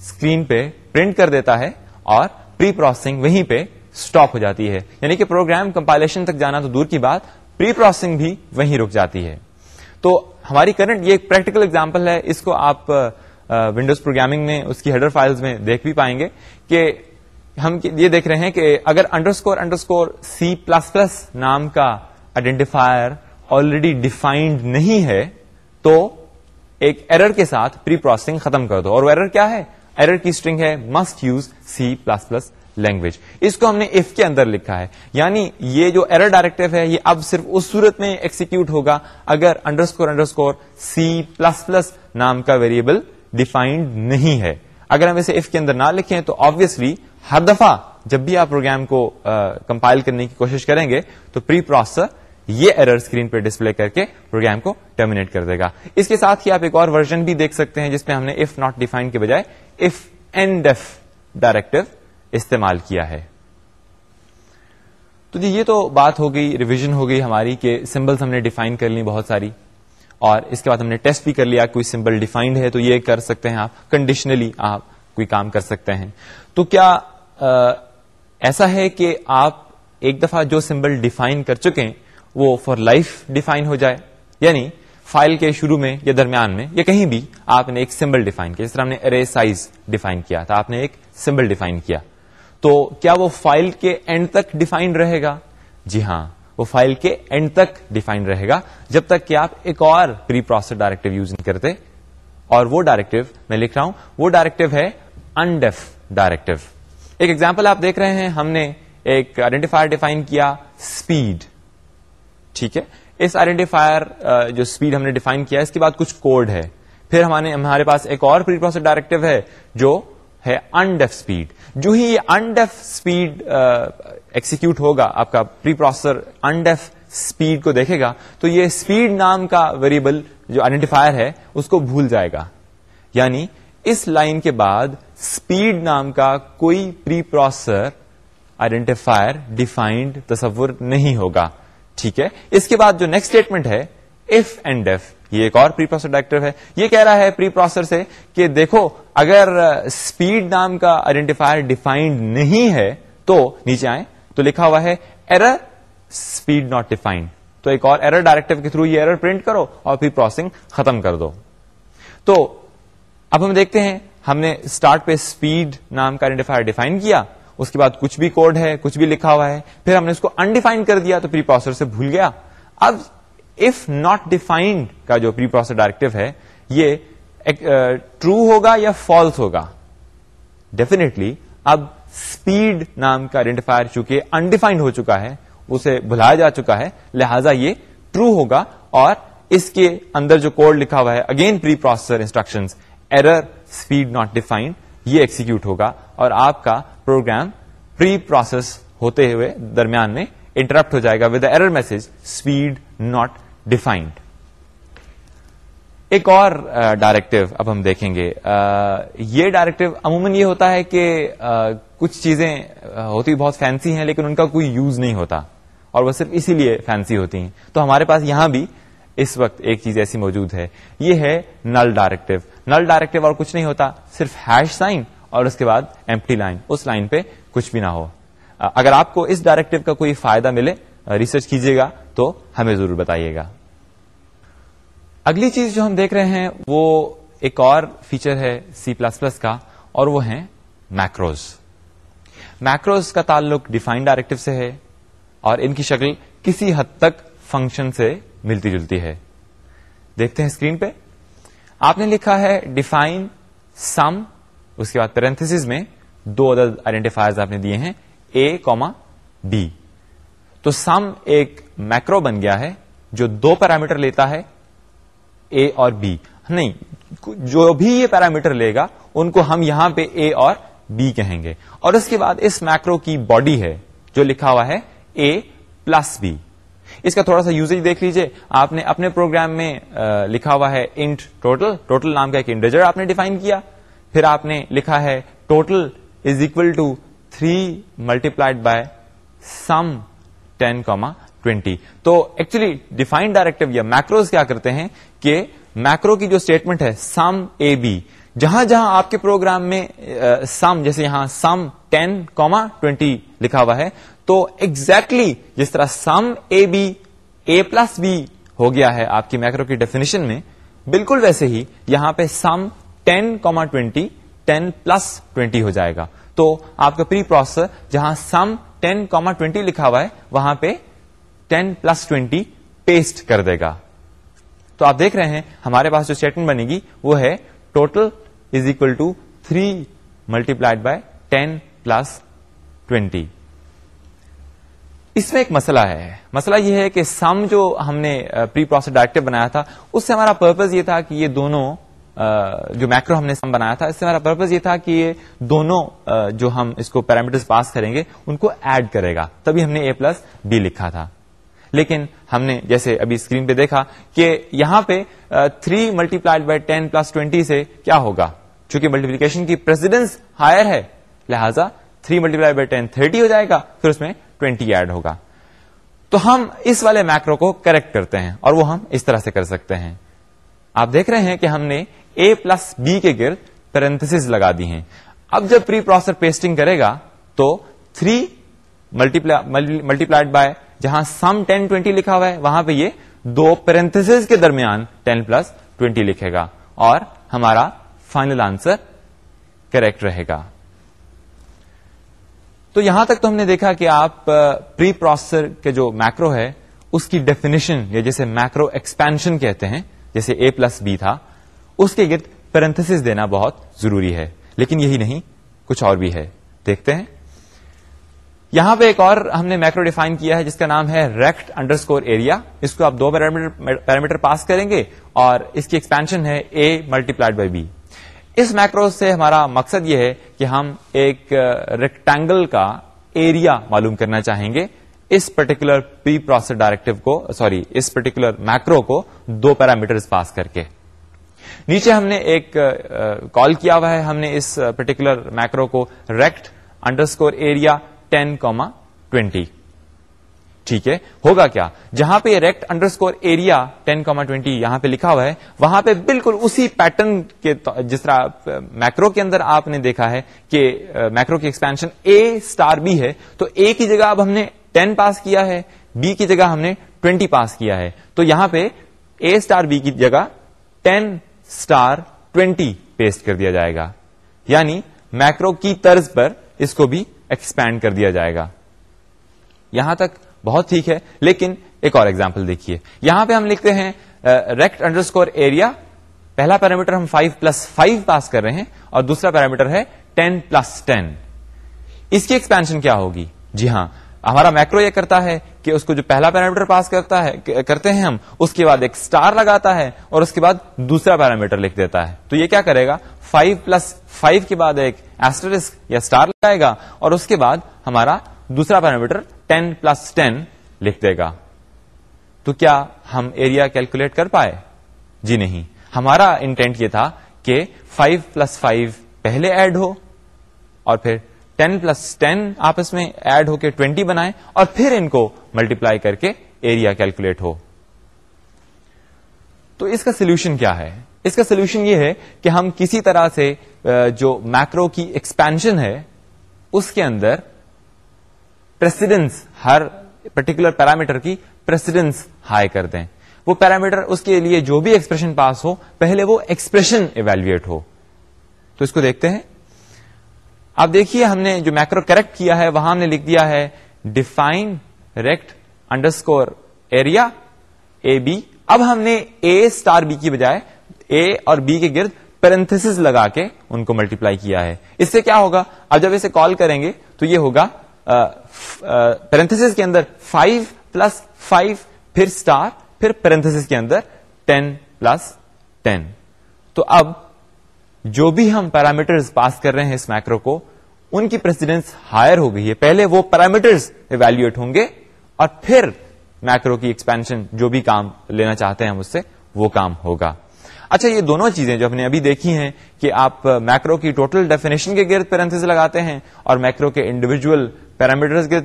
اسکرین پہ پرنٹ کر دیتا ہے اور پری پروسیسنگ وہیں پہ اسٹاپ ہو جاتی ہے۔ یعنی کہ پروگرام کمپائلیشن تک جانا تو دور کی بات پری پروسیسنگ بھی وہیں رک جاتی ہے۔ تو ہماری کرنٹ یہ ایک پریکٹیکل ایگزامپل ہے، اس کو آپ ونڈوز پروگرامنگ میں، اس کی ہیڈر فائلز میں دیکھ بھی پائیں گے کہ ہم یہ دیکھ رہے ہیں کہ اگر underscore underscore C plus plus نام کا آئیڈینٹیفائر آلریڈی ڈیفائنڈ نہیں ہے، تو ایک ایرر کے ساتھ پری پروسیسنگ ختم کر دو۔ اور وہ ایرر کیا ہے؟ ایرر کی اسٹرنگ ہے must use C plus plus language اس کو ہم نے اف کے اندر لکھا ہے۔ یعنی یہ جو ایرر ڈائریکٹو ہے، یہ اب صرف اس صورت میں ایکسیکیوٹ ہوگا اگر underscore underscore C plus plus نام کا ویریبل ڈیفائنڈ نہیں ہے۔ اگر ہم اسے اف کے اندر نہ لکھیں تو آبیسلی ہر دفعہ جب بھی آپ پروگرام کو کمپائل کرنے کی کوشش کریں گے تو پری پروسیسر یہ ایرر اسکرین پہ ڈسپلے کر کے پروگرام کو ٹرمینیٹ کر دے گا۔ اس کے ساتھ ہی آپ ایک اور ورژن بھی دیکھ سکتے ہیں جس میں ہم نے اف ناٹ ڈیفائن کے بجائے اف اینڈ ایف ڈائریکٹو استعمال کیا ہے۔ تو جی یہ تو بات ہو گئی ریویژن ہو گئی ہماری کہ سمبلس ہم نے ڈیفائن کر لی بہت ساری اور اس کے بعد ہم نے ٹیسٹ بھی کر لیا کوئی سمبل ڈیفائنڈ ہے تو یہ کر سکتے ہیں آپ کنڈیشنلی آپ کوئی کام کر سکتے ہیں۔ تو کیا آ, ایسا ہے کہ آپ ایک دفعہ جو سمبل ڈیفائن کر چکے وہ فار لائف ڈیفائن ہو جائے؟ یعنی فائل کے شروع میں یا درمیان میں یا کہیں بھی آپ نے ایک سمبل ڈیفائن کیا جس طرح ہم نے ارے سائز ڈیفائن کیا تھا آپ نے ایک سمبل ڈیفائن کیا۔ تو کیا وہ فائل کے اینڈ تک ڈیفائنڈ رہے گا؟ جی ہاں وہ فائل کے اینڈ تک ڈیفائنڈ رہے گا، جب تک کہ آپ ایک اور پری پروسیس ڈائریکٹو یوز نہیں کرتے۔ اور وہ ڈائریکٹو میں لکھ رہا ہوں، وہ ڈائریکٹو ہے انڈیف ڈائریکٹو ایک ایگزامپل آپ دیکھ رہے ہیں، ہم نے ایک آئیڈینٹیفائر ڈیفائن کیا اسپیڈ ٹھیک ہے؟ اس آئیڈینٹیفائر جو اسپیڈ ہم نے ڈیفائن کیا، اس کے بعد کچھ کوڈ ہے۔ پھر ہمارے ہمارے پاس ایک اور پری پروسیس ڈائریکٹو ہے جو ہے انڈیف اسپیڈ جو ہی یہ انڈیف اسپیڈ ایکسیکیوٹ ہوگا، آپ کا پری پروسیسر انڈیف اسپیڈ کو دیکھے گا، تو یہ اسپیڈ نام کا ویریبل جو آئیڈینٹیفائر ہے، اس کو بھول جائے گا۔ یعنی اس لائن کے بعد اسپیڈ نام کا کوئی پری پروسیسر آئیڈینٹیفائر ڈیفائنڈ تصور نہیں ہوگا۔ ٹھیک ہے؟ اس کے بعد جو نیکسٹ اسٹیٹمنٹ ہے اف اینڈ ایف یہ ایک اور پری پروسیسر ڈائریکٹر ہے۔ یہ کہہ رہا ہے پری پروسیسر سے کہ دیکھو، اگر اسپیڈ نام کا آئیڈینٹیفائر ڈیفائنڈ نہیں ہے، تو نیچے آئیں۔ تو لکھا ہوا ہے ایرر اسپیڈ ناٹ ڈیفائنڈ تو ایک اور ایرر ڈائریکٹو کے تھرو یہ ایرر پرنٹ کرو اور پھر پروسیسنگ ختم کر دو۔ تو اب ہم دیکھتے ہیں، ہم نے اسٹارٹ پہ اسپیڈ نام کا آئیڈینٹیفائر ڈیفائن کیا۔ اس کے بعد کچھ بھی کوڈ ہے، کچھ بھی لکھا ہوا ہے۔ پھر ہم نے اس کو انڈیفائن کر دیا تو پری پروسیسر سے بھول گیا۔ اب اف ناٹ ڈیفائنڈ کا جو پری پروسیسر ڈائریکٹو ہے، یہ ٹرو ہوگا یا فالس ہوگا? ڈیفینیٹلی اب اسپیڈ نام کا آئیڈینٹیفائر چونکہ انڈیفائنڈ ہو چکا ہے، اسے بھلایا جا چکا ہے، لہذا یہ ٹرو ہوگا اور اس کے اندر جو کوڈ لکھا ہوا ہے again preprocessor instruction error speed not defined یہ ایکسیکیوٹ ہوگا اور آپ کا پروگرام پری پروسیس ہوتے ہوئے درمیان میں انٹرپٹ ہو جائے گا with error message speed not defined. ایک اور ڈائریکٹو اب ہم دیکھیں گے۔ یہ ڈائریکٹو عموماً یہ ہوتا ہے کہ کچھ چیزیں ہوتی بہت فینسی ہیں لیکن ان کا کوئی یوز نہیں ہوتا اور وہ صرف اسی لیے فینسی ہوتی ہیں۔ تو ہمارے پاس یہاں بھی اس وقت ایک چیز ایسی موجود ہے۔ یہ ہے نل ڈائریکٹو نل ڈائریکٹو اور کچھ نہیں ہوتا، صرف ہیش سائن اور اس کے بعد ایمپٹی لائن اس لائن پہ کچھ بھی نہ ہو۔ اگر آپ کو اس ڈائریکٹو کا کوئی فائدہ ملے ریسرچ کیجیے گا۔ تو ہمیں ضرور بتائیے گا۔ اگلی چیز جو ہم دیکھ رہے ہیں وہ ایک اور فیچر ہے سی پلس پلس کا اور وہ ہیں میکروز میکروز کا تعلق ڈیفائن ڈائریکٹو سے ہے اور ان کی شکل کسی حد تک فنکشن سے ملتی جلتی ہے۔ دیکھتے ہیں اسکرین پہ۔ آپ نے لکھا ہے ڈیفائن سم اس کے بعد پیرنتھس میں دو عدد آئیڈینٹیفائر آپ نے دیے ہیں اے کوما بی تو سم ایک میکرو بن گیا ہے جو دو پیرامیٹر لیتا ہے اے اور بی نہیں، جو بھی یہ پیرامیٹر لے گا، ان کو ہم یہاں پہ اے اور بی کہیں گے۔ اور اس کے بعد اس میکرو کی باڈی ہے، جو لکھا ہوا ہے اے پلس بی اس کا تھوڑا سا یوزیج دیکھ لیجیے۔ آپ نے اپنے پروگرام میں لکھا ہوا ہے انٹ ٹوٹل ٹوٹل نام کا ایک انڈیجر آپ نے ڈیفائن کیا۔ پھر آپ نے لکھا ہے total is equal to three multiplied by sum ten comma twenty تو ایکچولی ڈیفائنڈ ڈائریکٹو یا میکروز کیا کرتے ہیں کہ میکرو کی جو اسٹیٹمنٹ ہے سم اے بی جہاں جہاں آپ کے پروگرام میں سم جیسے یہاں سم ٹین کوما ٹوینٹی لکھا ہوا ہے، تو ایگزیکٹلی exactly جس طرح sum A B A plus B ہو گیا ہے آپ کی میکرو کی ڈیفینیشن میں، بالکل ویسے ہی یہاں پہ sum ten comma twenty ten plus twenty ہو جائے گا۔ تو آپ کا پری پروسیسر جہاں سم ٹین کوما ٹوینٹی لکھا ہوا ہے، وہاں پہ ٹین پلس ٹوینٹی پیسٹ کر دے گا۔ تو آپ دیکھ رہے ہیں، ہمارے پاس جو اسٹیٹمنٹ بنے گی، وہ ہے total is equal to three multiplied by ten plus twenty اس میں ایک مسئلہ ہے۔ مسئلہ یہ ہے کہ سم جو ہم نے پری پروسیس ڈائریکٹو بنایا تھا، اس سے ہمارا پرپز یہ تھا کہ یہ دونوں جو میکرو ہم نے بنایا تھا، اس سے ہمارا پرپز یہ تھا کہ یہ دونوں جو ہم اس کو پیرامیٹر پاس کریں گے، ان کو ایڈ کرے گا۔ تبھی ہم نے اے پلس بی لکھا تھا۔ لیکن ہم نے جیسے ابھی اسکرین پہ دیکھا کہ یہاں پہ three multiplied by ten plus twenty سے کیا ہوگا؟ چونکہ ملٹیپلیکیشن کی پرزیڈنس ہائر ہے، لہذا three multiply by ten thirty ہو جائے گا، پھر اس میں ٹوینٹی ایڈ ہوگا۔ تو ہم اس والے میکرو کو کریکٹ کرتے ہیں اور وہ ہم اس طرح سے کر سکتے ہیں۔ آپ دیکھ رہے ہیں کہ ہم نے اے پلس بی کے گرد پیرنتھس لگا دی ہیں۔ اب جب پری پروسر پیسٹنگ کرے گا تو تھری ملٹی پلائڈ بائی جہاں سم ٹین ٹوینٹی لکھا ہوا ہے، وہاں پہ یہ دو پیرنتھس کے درمیان ٹین پلس ٹوینٹی لکھے گا اور ہمارا فائنل آنسر کریکٹ رہے گا۔ تو یہاں تک تو ہم نے دیکھا کہ آپ پری پروسیسر کے جو میکرو ہے، اس کی ڈیفینیشن یا جیسے میکرو ایکسپینشن کہتے ہیں جیسے اے پلس بی تھا اس کے گرد پیرنتھس دینا بہت ضروری ہے، لیکن یہی نہیں، کچھ اور بھی ہے۔ دیکھتے ہیں۔ یہاں پہ ایک اور ہم نے میکرو ڈیفائن کیا ہے، جس کا نام ہے ریکٹ انڈر اسکور ایریا اس کو آپ دو پیرامیٹر پاس کریں گے اور اس کی ایکسپینشن ہے A multiplied by B اس میکرو سے ہمارا مقصد یہ ہے کہ ہم ایک ریکٹینگل کا ایریا معلوم کرنا چاہیں گے۔ اس پرٹیکولر پری پروسیس ڈائریکٹو کو سوری اس پرٹیکولر میکرو کو دو پیرامیٹر پاس کر کے۔ نیچے ہم نے ایک کال کیا ہوا ہے، ہم نے اس پرٹیکولر میکرو کو rect underscore area ten comma twenty ٹھیک ہے؟ ہوگا کیا؟ جہاں پہ rect underscore area ten comma twenty یہاں پہ لکھا ہوا ہے، وہاں پہ بالکل اسی پیٹرن کے جس طرح میکرو کے اندر آپ نے دیکھا ہے کہ میکرو کی ایکسپینشن اے اسٹار بی ہے، تو اے کی جگہ اب ہم نے ٹین پاس کیا ہے بی کی جگہ ہم نے ٹوینٹی پاس کیا ہے، تو یہاں پہ اے اسٹار بی کی جگہ ٹین اسٹار ٹوینٹی پیسٹ کر دیا جائے گا۔ یعنی میکرو کی طرز پر اس کو بھی ایکسپینڈ کر دیا جائے گا۔ یہاں تک بہت ٹھیک ہے، لیکن ایک اور ایگزامپل دیکھیے۔ یہاں پہ ہم لکھتے ہیں ریکٹ انڈر اسکور ایریا پہلا پیرامیٹر ہم 5 پلس فائیو پاس کر رہے ہیں اور دوسرا پیرامیٹر ہے 10 پلس ٹین اس کی ایکسپینشن کیا ہوگی؟ جی ہاں ہمارا میکرو یہ کرتا ہے کہ اس کو جو پہلا پیرامیٹر پاس کرتا ہے کرتے ہیں ہم، اس کے بعد ایک سٹار لگاتا ہے اور اس کے بعد دوسرا پیرامیٹر لکھ دیتا ہے۔ تو یہ کیا کرے گا؟ 5 پلس فائیو کے بعد ایک ایسٹرسک یا سٹار لگائے گا اور اس کے بعد ہمارا دوسرا پیرامیٹر ٹین پلس ٹین لکھ دے گا۔ تو کیا ہم ایریا کیلکولیٹ کر پائے؟ جی نہیں۔ ہمارا انٹینٹ یہ تھا کہ فائیو پلس فائیو پہلے ایڈ ہو اور پھر ٹین پلس ٹین آپس میں ایڈ ہو کے ٹوینٹی بنائے اور پھر ان کو ملٹیپلائی کر کے ایریا کیلکولیٹ ہو۔ تو اس کا سولوشن کیا ہے؟ اس کا سولوشن یہ ہے کہ ہم کسی طرح سے جو میکرو کی ایکسپینشن ہے، اس کے اندر ہر پرٹیکولر پیرامیٹر کی پریسیڈنس ہائی کر دیں۔ وہ پیرامیٹر اس کے لیے جو بھی ایکسپریشن پاس ہو، پہلے وہ ایکسپریشن ایویلویٹ ہو۔ تو اس کو دیکھتے ہیں۔ اب دیکھیے ہم نے جو میکرو کریکٹ کیا ہے، وہاں ہم نے لکھ دیا ہے define rect underscore area A B اب ہم نے اے اسٹار بی کی بجائے اے اور بی کے گرد پیرنتھس لگا کے ان کو ملٹیپلائی کیا ہے۔ اس سے کیا ہوگا؟ اب جب اسے کال کریں گے تو یہ ہوگا پیرنتھس کے اندر فائیو پلس فائیو پھر اسٹار پھر پیرنتھس کے اندر ٹین پلس ٹین تو اب جو بھی ہم پیرامیٹر پاس کر رہے ہیں اس میکرو کو، ان کی پریسیڈنس ہائر ہو گئی ہے پہلے وہ پیرامیٹر ایویلویٹ ہوں گے اور پھر میکرو کی ایکسپینشن جو بھی کام لینا چاہتے ہیں ہم اس سے، وہ کام ہوگا۔ اچھا یہ دونوں چیزیں جو ہم نے ابھی دیکھی ہیں کہ آپ میکرو کی ٹوٹل ڈیفینیشن کے گرد پیرنتھس لگاتے ہیں اور میکرو کے انڈیویجل پیرامیٹر کے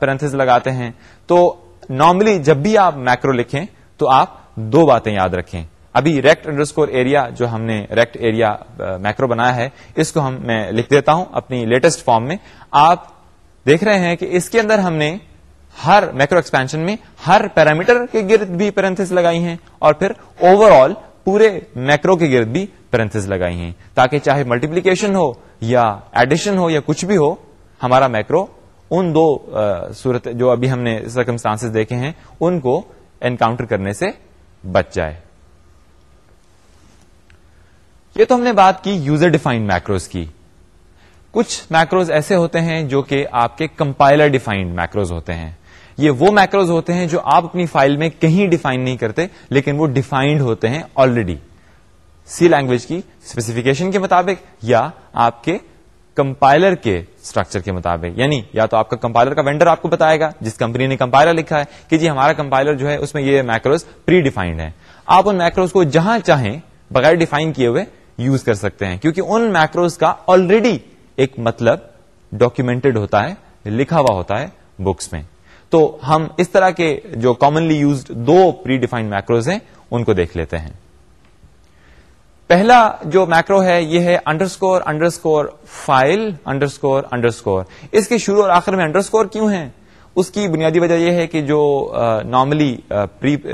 پیرنتھس لگاتے ہیں۔ تو نارملی جب بھی آپ میکرو لکھیں تو آپ دو باتیں یاد رکھیں۔ ابھی ریکٹ انڈر اسکور ایریا جو ہم نے ریکٹ ایریا میکرو بنایا ہے، اس کو ہم میں لکھ دیتا ہوں اپنی لیٹسٹ فارم میں۔ آپ دیکھ رہے ہیں کہ اس کے اندر ہم نے ہر میکرو ایکسپینشن میں ہر پیرامیٹر کے گرد بھی پیرنتھس لگائی ہیں اور پھر اوور آل پورے میکرو کے گرد بھی پیرنتھس لگائی ہیں۔ تاکہ چاہے ملٹیپلیکیشن ہو یا ایڈیشن ہو یا کچھ بھی ہو، ہمارا میکرو ان دو صورت جو ابھی ہم نے سرکمسٹانس دیکھے ہیں، ان کو انکاؤنٹر کرنے سے بچ جائے۔ یہ تو ہم نے بات کی یوزر ڈیفائنڈ میکروز کی۔ کچھ میکروز ایسے ہوتے ہیں جو کہ آپ کے کمپائلر ڈیفائنڈ میکروز ہوتے ہیں۔ یہ وہ میکروز ہوتے ہیں جو آپ اپنی فائل میں کہیں ڈیفائن نہیں کرتے، لیکن وہ ڈیفائنڈ ہوتے ہیں آلریڈی سی لینگویج کی اسپیسیفکیشن کے مطابق یا آپ کے کمپائلر کے اسٹرکچر کے مطابق۔ یعنی یا تو آپ کا کمپائلر کا وینڈر آپ کو بتائے گا، جس کمپنی نے کمپائلر لکھا ہے، کہ جی ہمارا کمپائلر جو ہے اس میں یہ میکروز پری ڈیفائنڈ ہے آپ ان میکروز کو جہاں چاہیں بغیر ڈیفائن کیے ہوئے یوز کر سکتے ہیں۔ کیونکہ ان میکروز کا آلریڈی ایک مطلب ڈاکومینٹڈ ہوتا ہے، لکھا ہوا ہوتا ہے بکس میں۔ تو ہم اس طرح کے جو کامنلی یوزڈ دو پری ڈیفائنڈ میکروز ہیں، ان کو دیکھ لیتے ہیں۔ پہلا جو میکرو ہے، یہ ہے underscore underscore file underscore underscore اس کے شروع اور آخر میں انڈر اسکور کیوں ہیں؟ اس کی بنیادی وجہ یہ ہے کہ جو نارملی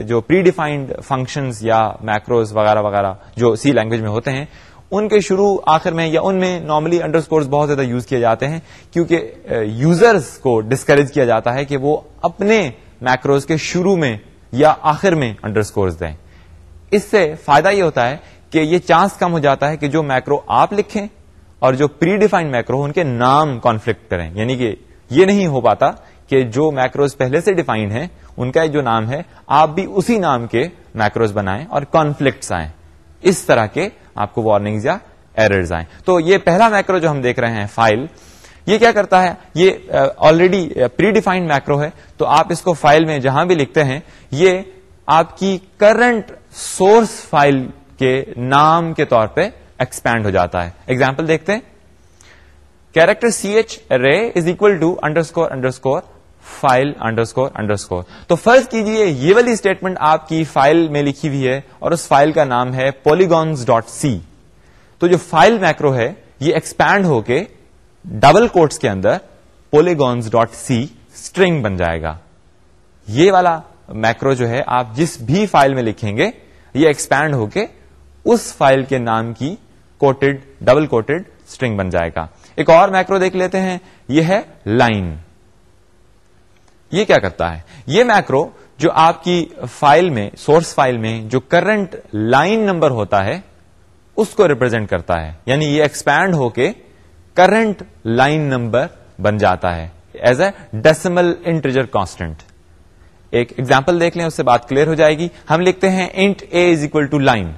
جو پری ڈیفائنڈ فنکشنز یا میکروز وغیرہ وغیرہ جو سی لینگویج میں ہوتے ہیں، ان کے شروع، آخر میں یا ان میں نارملی انڈر اسکور بہت زیادہ یوز کیے جاتے ہیں کیونکہ یوزرز کو ڈسکریج کیا جاتا ہے کہ وہ اپنے میکروز کے شروع میں یا آخر میں انڈر اسکور دیں۔ اس سے فائدہ یہ ہوتا ہے کہ یہ چانس کم ہو جاتا ہے کہ جو میکرو آپ لکھیں اور جو پری ڈیفائنڈ میکرو ان کے نام کانفلکٹ کریں۔ یعنی کہ یہ نہیں ہو پاتا کہ جو میکروز پہلے سے ڈیفائنڈ ہیں، ان کا جو نام ہے، آپ بھی اسی نام کے میکروز بنائیں اور کانفلکٹس آئیں۔ اس طرح کے آپ کو وارننگ یا ایررز آئیں۔ تو یہ پہلا میکرو جو ہم دیکھ رہے ہیں فائل یہ کیا کرتا ہے؟ یہ آلریڈی پری ڈیفائنڈ میکرو ہے۔ تو آپ اس کو فائل میں جہاں بھی لکھتے ہیں، یہ آپ کی کرنٹ سورس فائل کے نام کے طور پہ ایکسپینڈ ہو جاتا ہے۔ ایگزامپل دیکھتے ہیں۔ Character C H array is equal to underscore underscore file underscore underscore تو فرض کیجیے یہ والی اسٹیٹمنٹ آپ کی فائل میں لکھی ہوئی ہے اور اس فائل کا نام ہے پولیگونس ڈاٹ سی تو جو فائل میکرو ہے، یہ ایکسپینڈ ہو کے ڈبل کوٹس کے اندر پولیگونس ڈاٹ سی اسٹرنگ بن جائے گا. یہ والا میکرو جو ہے، آپ جس بھی فائل میں لکھیں گے، یہ ایکسپینڈ ہو کے اس فائل کے نام کی کوٹڈ ڈبل کوٹڈ اسٹرنگ بن جائے گا. ایک اور میکرو دیکھ لیتے ہیں، یہ ہے لائن یہ کیا کرتا ہے؟ یہ میکرو جو آپ کی فائل میں سورس فائل میں جو کرنٹ لائن نمبر ہوتا ہے، اس کو ریپرزینٹ کرتا ہے۔ یعنی یہ ایکسپینڈ ہو کے کرنٹ لائن نمبر بن جاتا ہے۔ As a decimal integer constant ایک ایگزامپل دیکھ لیں، اس سے بات کلیئر ہو جائے گی۔ ہم لکھتے ہیں int a is equal to line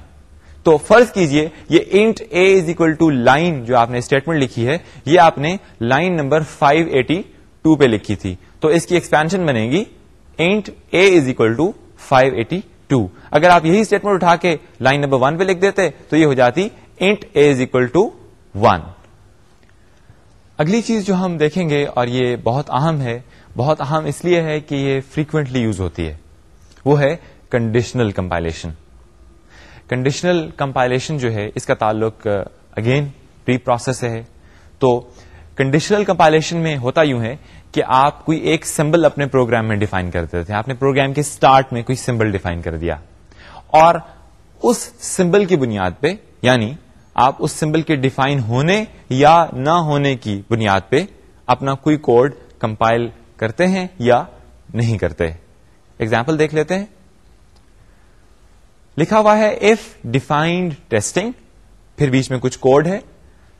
تو فرض کیجیے، یہ int a is equal to line جو آپ نے اسٹیٹمنٹ لکھی ہے، یہ آپ نے لائن نمبر 582 پہ لکھی تھی۔ تو اس کی ایکسپینشن بنے گی int a is equal to five eighty two اگر آپ یہی اسٹیٹمنٹ اٹھا کے لائن نمبر ون پہ لکھ دیتے تو یہ ہو جاتی int a is equal to one اگلی چیز جو ہم دیکھیں گے اور یہ بہت اہم ہے، بہت اہم اس لیے ہے کہ یہ فریکوینٹلی یوز ہوتی ہے، وہ ہے کنڈیشنل کمپائلیشن کنڈیشنل کمپائلیشن جو ہے، اس کا تعلق اگین پری پروسیس ہے۔ تو کنڈیشنل کمپائلیشن میں ہوتا یوں ہے کہ آپ کوئی ایک سمبل اپنے پروگرام میں ڈیفائن کرتے تھے، آپ نے پروگرام کے اسٹارٹ میں کوئی سمبل ڈیفائن کر دیا۔ اور اس سمبل کی بنیاد پہ یعنی آپ اس سمبل کے ڈیفائن ہونے یا نہ ہونے کی بنیاد پہ اپنا کوئی کوڈ کمپائل کرتے ہیں یا نہیں کرتے۔ ایگزامپل دیکھ لیتے ہیں۔ لکھا ہوا ہے اف ڈیفائنڈ ٹیسٹنگ پھر بیچ میں کچھ کوڈ ہے۔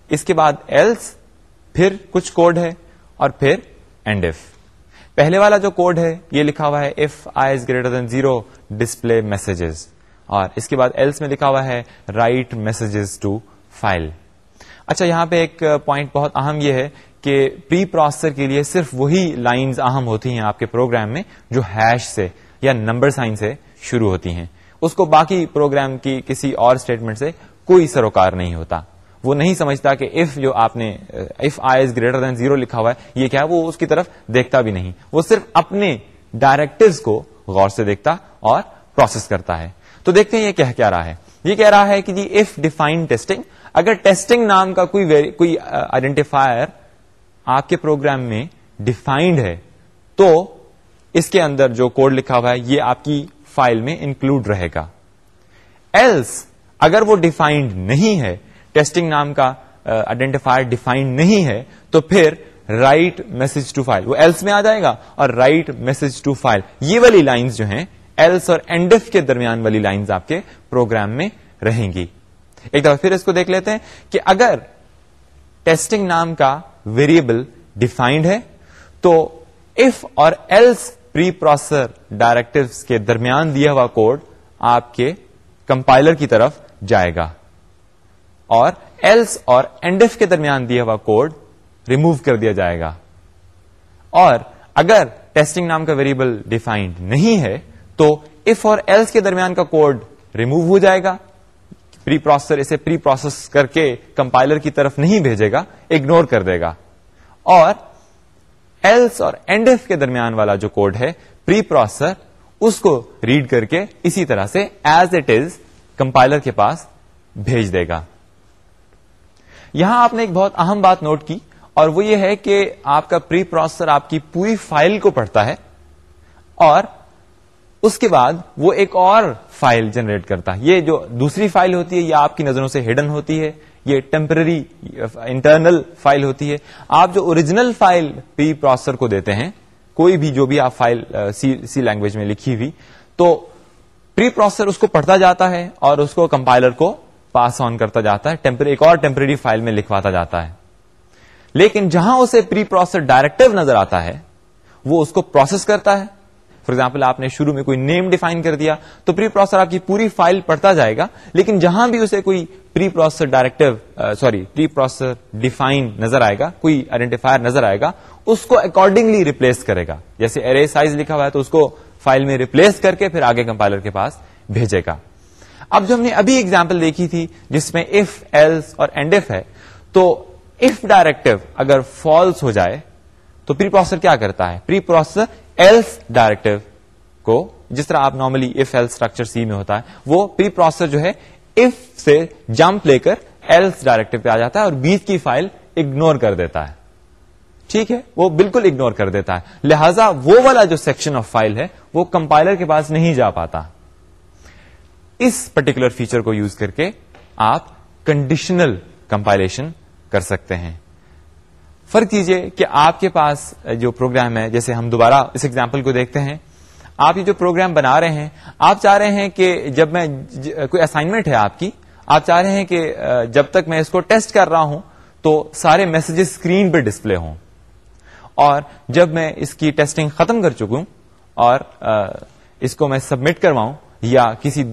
اس کے بعد ایلس پھر کچھ کوڈ ہے۔ اور پھر اینڈ ایف پہلے والا جو کوڈ ہے، یہ لکھا ہوا ہے if I is greater than zero display messages اور اس کے بعد ایلس میں لکھا ہوا ہے رائٹ میسجز ٹو فائل اچھا یہاں پہ ایک پوائنٹ بہت اہم یہ ہے کہ پری پروسیسر کے لیے صرف وہی لائنز اہم ہوتی ہیں آپ کے پروگرام میں جو ہیش سے یا نمبر سائن سے شروع ہوتی ہیں۔ اس کو باقی پروگرام کی کسی اور اسٹیٹمنٹ سے کوئی سروکار نہیں ہوتا۔ وہ نہیں سمجھتا کہ اف جو آپ نے if I is greater than zero لکھا ہوا ہے، یہ کیا ہے؟ وہ اس کی طرف دیکھتا بھی نہیں۔ وہ صرف اپنے ڈائریکٹرز کو غور سے دیکھتا اور پروسیس کرتا ہے۔ تو دیکھتے ہیں یہ کہہ کیا رہا ہے۔ یہ کہہ رہا ہے کہ جی اف ڈیفائن ٹیسٹنگ اگر ٹیسٹنگ نام کا کوئی کوئی آئیڈینٹیفائر آپ کے پروگرام میں ڈیفائنڈ ہے، تو اس کے اندر جو کوڈ لکھا ہوا ہے، یہ آپ کی فائل میں انکلوڈ رہے گا۔ ایلس اگر وہ ڈیفائنڈ نہیں ہے ٹیسٹنگ نام کا آئیڈینٹیفائر ڈیفائنڈ نہیں ہے، تو پھر رائٹ میسج ٹو فائل وہ ایلس میں آ جائے گا، اور رائٹ میسج ٹو فائل یہ والی لائنز جو ہیں ایلس اور اینڈف کے درمیان والی لائنز آپ کے پروگرام میں رہیں گی۔ ایک دفعہ پھر اس کو دیکھ لیتے ہیں کہ اگر ٹیسٹنگ نام کا ویریبل ڈیفائنڈ ہے، تو اف اور ایلس پری پروسیسر ڈائریکٹو کے درمیان دیا ہوا کوڈ آپ کے کمپائلر کی طرف جائے گا۔ اور ایلس اور اینڈف کے درمیان دیا ہوا کوڈ ریموو کر دیا جائے گا۔ اور اگر ٹیسٹنگ نام کا ویریبل ڈیفائنڈ نہیں ہے، تو اف اور ایلس کے درمیان کا کوڈ ریموو ہو جائے گا۔ پری پروسیسر اسے پری پروسیس کر کے کمپائلر کی طرف نہیں بھیجے گا اگنور کر دے گا۔ اور ایلس اور اینڈ کے درمیان والا جو کوڈ ہے پری پروسیسر اس کو ریڈ کر کے اسی طرح سے ایز اٹ از کمپائلر کے پاس بھیج دے گا۔ یہاں آپ نے ایک بہت اہم بات نوٹ کی اور وہ یہ ہے کہ آپ کا پری پروسیسر آپ کی پوری فائل کو پڑھتا ہے اور اس کے بعد وہ ایک اور فائل جنریٹ کرتا ہے۔ یہ جو دوسری فائل ہوتی ہے، یہ آپ کی نظروں سے ہڈن ہوتی ہے۔ یہ ٹیمپرری انٹرنل فائل ہوتی ہے۔ آپ جو اوریجنل فائل پری پروسیسر کو دیتے ہیں، کوئی بھی جو بھی آپ فائل سی لینگویج میں لکھی ہوئی، تو پری پروسیسر اس کو پڑھتا جاتا ہے اور اس کو کمپائلر کو پاس آن کرتا جاتا ہے ایک اور ٹیمپرری فائل میں لکھواتا جاتا ہے۔ لیکن جہاں اسے پری پروسیسر ڈائریکٹو نظر آتا ہے، وہ اس کو پروسیس کرتا ہے۔ فار ایگزامپل آپ نے شروع میں کوئی نیم ڈیفائن کر دیا، تو پری پروسیسر آپ کی پوری فائل پڑھتا جائے گا۔ لیکن جہاں بھی اسے کوئی preprocessor directive sorry preprocessor define نظر آئے گا، کوئی آئیڈینٹیفائر نظر آئے گا، اس کو اکارڈنگلی ریپلیس کرے گا۔ جیسے ارے سائز لکھا ہوا ہے، تو اس کو فائل میں ریپلیس کر کے پھر آگے کمپائلر کے پاس بھیجے گا۔ اب جو ہم نے ابھی ایگزامپل دیکھی تھی جس میں اف ایلس اور اینڈ ایف ہے، تو اف ڈائریکٹو اگر فالس ہو جائے، تو پری پروسیسر کیا کرتا ہے؟ پری پروسیسر ایلس ڈائریکٹو کو، جس طرح آپ normally if else structure C میں ہوتا ہے، وہ پری پروسیسر جو ہے اف سے جمپ لے کر ایلس ڈائریکٹو پہ آ جاتا ہے اور بیچ کی فائل اگنور کر دیتا ہے۔ ٹھیک ہے؟ وہ بالکل اگنور کر دیتا ہے۔ لہذا وہ والا جو سیکشن آف فائل ہے، وہ کمپائلر کے پاس نہیں جا پاتا۔ اس پرٹیکولر فیچر کو یوز کر کے آپ کنڈیشنل کمپائلیشن کر سکتے ہیں۔ فرق کیجیے کہ آپ کے پاس جو پروگرام ہے، جیسے ہم دوبارہ اس ایگزامپل کو دیکھتے ہیں، آپ یہ جو پروگرام بنا رہے ہیں، آپ چاہ رہے ہیں کہ جب میں کوئی اسائنمنٹ ہے آپ کی، آپ چاہ رہے ہیں کہ جب تک میں اس کو ٹیسٹ کر رہا ہوں تو سارے میسجز اسکرین پہ ڈسپلے ہوں۔ اور جب میں اس کی ٹیسٹنگ ختم کر چکوں اور اس کو میں سبمٹ کرواؤں یا کسی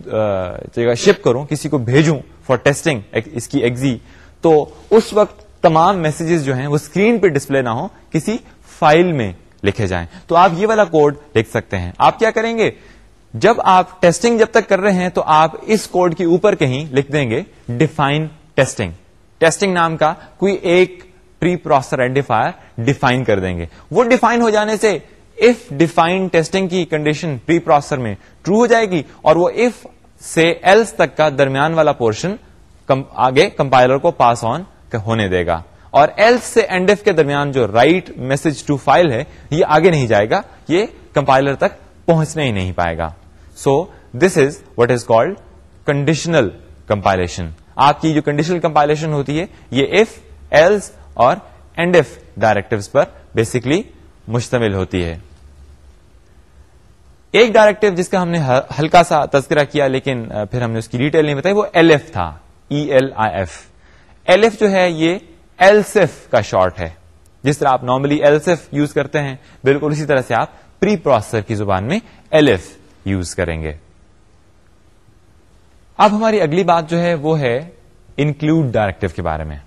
جگہ شپ کروں، کسی کو بھیجوں فار ٹیسٹنگ اس کی ایگزی تو اس وقت تمام میسجز جو ہیں وہ اسکرین پہ ڈسپلے نہ ہو کسی فائل میں لکھے جائیں۔ تو آپ یہ والا کوڈ لکھ سکتے ہیں۔ آپ کیا کریں گے؟ جب آپ ٹیسٹنگ جب تک کر رہے ہیں تو آپ اس کوڈ کے اوپر کہیں لکھ دیں گے ڈیفائن ٹیسٹنگ ٹیسٹنگ نام کا کوئی ایک پری پروسیسر آئیڈینٹیفائر ڈیفائن کر دیں گے۔ وہ ڈیفائن ہو جانے سے اف ڈیفائن ٹیسٹنگ کی کنڈیشن پری پروسیسر میں ٹرو ہو جائے گی اور وہ اف سے ایلس تک کا درمیان والا پورشن آگے کمپائلر کو پاس آن ہونے دے گا۔ اور ایل سے اینڈ ایف کے درمیان جو رائٹ میسج ٹو فائل ہے، یہ آگے نہیں جائے گا، یہ کمپائلر تک پہنچنے ہی نہیں پائے گا۔ So this is what is called conditional compilation آپ کی جو کنڈیشنل کمپائلشن ہوتی ہے، یہ ایف ایلس اور اینڈ ایف ڈائریکٹو پر بیسکلی مشتمل ہوتی ہے۔ ایک ڈائریکٹو جس کا ہم نے ہلکا سا تذکرہ کیا لیکن پھر ہم نے اس کی ڈیٹیل نہیں بتائی، وہ ایل ایف تھا۔ E L I F elif جو ہے، یہ ایلسف کا شارٹ ہے۔ جس طرح آپ نارملی ایلسف یوز کرتے ہیں، بالکل اسی طرح سے آپ پری پروسیسر کی زبان میں ایلف یوز کریں گے۔ اب ہماری اگلی بات جو ہے، وہ ہے انکلوڈ ڈائریکٹو کے بارے میں۔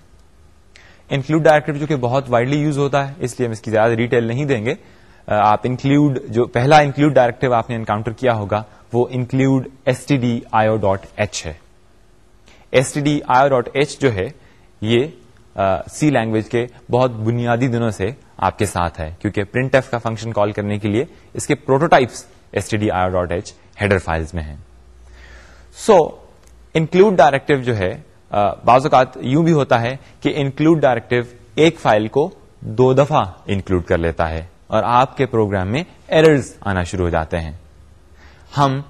انکلوڈ ڈائریکٹو جو کہ بہت وائڈلی یوز ہوتا ہے، اس لیے ہم اس کی زیادہ ڈیٹیل نہیں دیں گے۔ آپ انکلوڈ جو پہلا انکلوڈ ڈائریکٹو آپ نے انکاؤنٹر کیا ہوگا، وہ include S T D I dot H ہے۔ S T D I dot H جو ہے، یہ سی لینگویج کے بہت بنیادی دنوں سے آپ کے ساتھ ہے، کیونکہ پرنٹ ایف کا فنکشن کال کرنے کے لیے اس کے prototypes S T D R dot H header files میں ہیں۔ سو انکلوڈ ڈائریکٹو جو ہے بعض اوقات یوں بھی ہوتا ہے کہ انکلوڈ ڈائریکٹو ایک فائل کو دو دفعہ انکلوڈ کر لیتا ہے اور آپ کے پروگرام میں ایررز آنا شروع ہو جاتے ہیں۔ ہم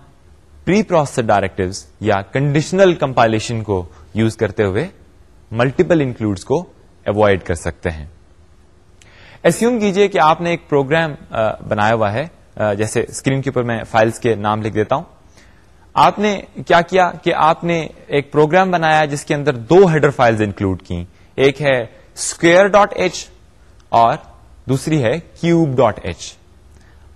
پری پروسیس ڈائریکٹو یا کنڈیشنل کمپائلیشن کو یوز کرتے ہوئے ملٹیپل انکلوڈس کو اوائڈ کر سکتے ہیں۔ ایسیوم کیجیے کہ آپ نے ایک پروگرام بنایا ہوا ہے۔ جیسے اسکرین کے اوپر میں فائلس کے نام لکھ دیتا ہوں۔ آپ نے کیا کیا کہ آپ نے ایک پروگرام بنایا جس کے اندر دو ہیڈر فائلز انکلوڈ کی ایک ہے اسکوئر ڈاٹ ایچ اور دوسری ہے کیوب ڈاٹ ایچ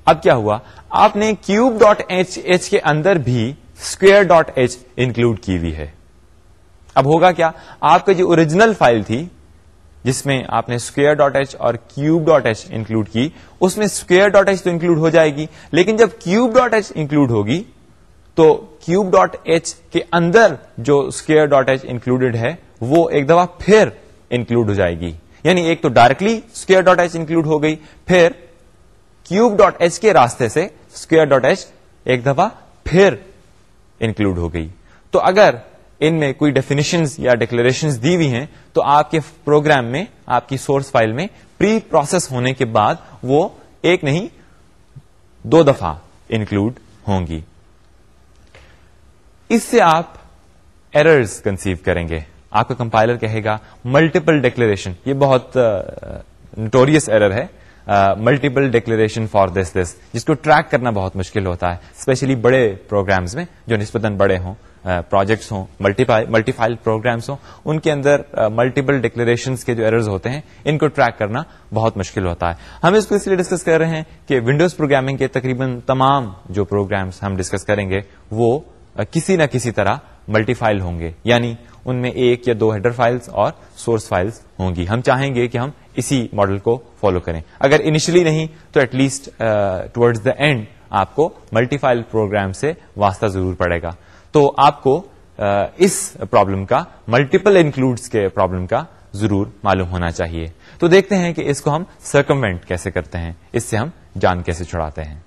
اب کیا ہوا؟ آپ نے کیوب ڈاٹ ایچ ایچ کے اندر بھی اسکوئر ڈاٹ ایچ انکلوڈ کی ہوئی ہے۔ اب ہوگا کیا؟ آپ کا جو اوریجنل فائل تھی، جس میں آپ نے اسکوئر ڈاٹ ایچ اور کیوب ڈاٹ ایچ انکلوڈ کی، اس میں اسکوئر ڈاٹ ایچ تو انکلوڈ ہو جائے گی، لیکن جب کیوب ڈاٹ ایچ انکلوڈ ہوگی تو کیوب ڈاٹ ایچ کے اندر جو اسکوئر ڈاٹ ایچ انکلوڈیڈ ہے، وہ ایک دفعہ پھر انکلوڈ ہو جائے گی۔ یعنی ایک تو directly square dot H include ہو گئی، پھر کیوب ڈاٹ ایچ کے راستے سے اسکوئر ڈاٹ ایچ ایک دفعہ پھر انکلوڈ ہو گئی۔ تو اگر ان میں کوئی ڈیفینیشن یا ڈکلریشن دی ہوئی ہیں، تو آپ کے پروگرام میں، آپ کی سورس فائل میں پری پروسیس ہونے کے بعد وہ ایک نہیں، دو دفعہ انکلوڈ ہوں گی۔ اس سے آپ ایررز کنسیو کریں گے۔ آپ کا کمپائلر کہے گا ملٹیپل ڈیکلریشن یہ بہت نوٹوریس ایرر ہے۔ Multiple declaration for this this جس کو ٹریک کرنا بہت مشکل ہوتا ہے اسپیشلی بڑے پروگرامز میں جو نسبتاً بڑے ہوں پروجیکٹس ہوں ملٹی فائل پروگرامس ہوں، ان کے اندر ملٹیپل ڈکلریشن کے جو ایررز ہوتے ہیں، ان کو ٹریک کرنا بہت مشکل ہوتا ہے۔ ہم اس کو اس لیے ڈسکس کر رہے ہیں کہ ونڈوز پروگرامنگ کے تقریباً تمام جو پروگرامس ہم ڈسکس کریں گے، وہ کسی نہ کسی طرح ملٹی فائل ہوں گے۔ یعنی ان میں ایک یا دو ہیڈر فائلس اور سورس فائلس ہوں گی۔ ہم چاہیں گے کہ ہم اسی ماڈل کو فالو کریں۔ اگر انیشلی نہیں، تو at least towards the end آپ کو ملٹی فائل پروگرام سے واسطہ ضرور پڑے گا۔ تو آپ کو اس پرابلم کا ملٹیپل انکلوڈس کے پرابلم کا ضرور معلوم ہونا چاہیے۔ تو دیکھتے ہیں کہ اس کو ہم سرکموینٹ کیسے کرتے ہیں۔ اس سے ہم جان کیسے چھڑاتے ہیں۔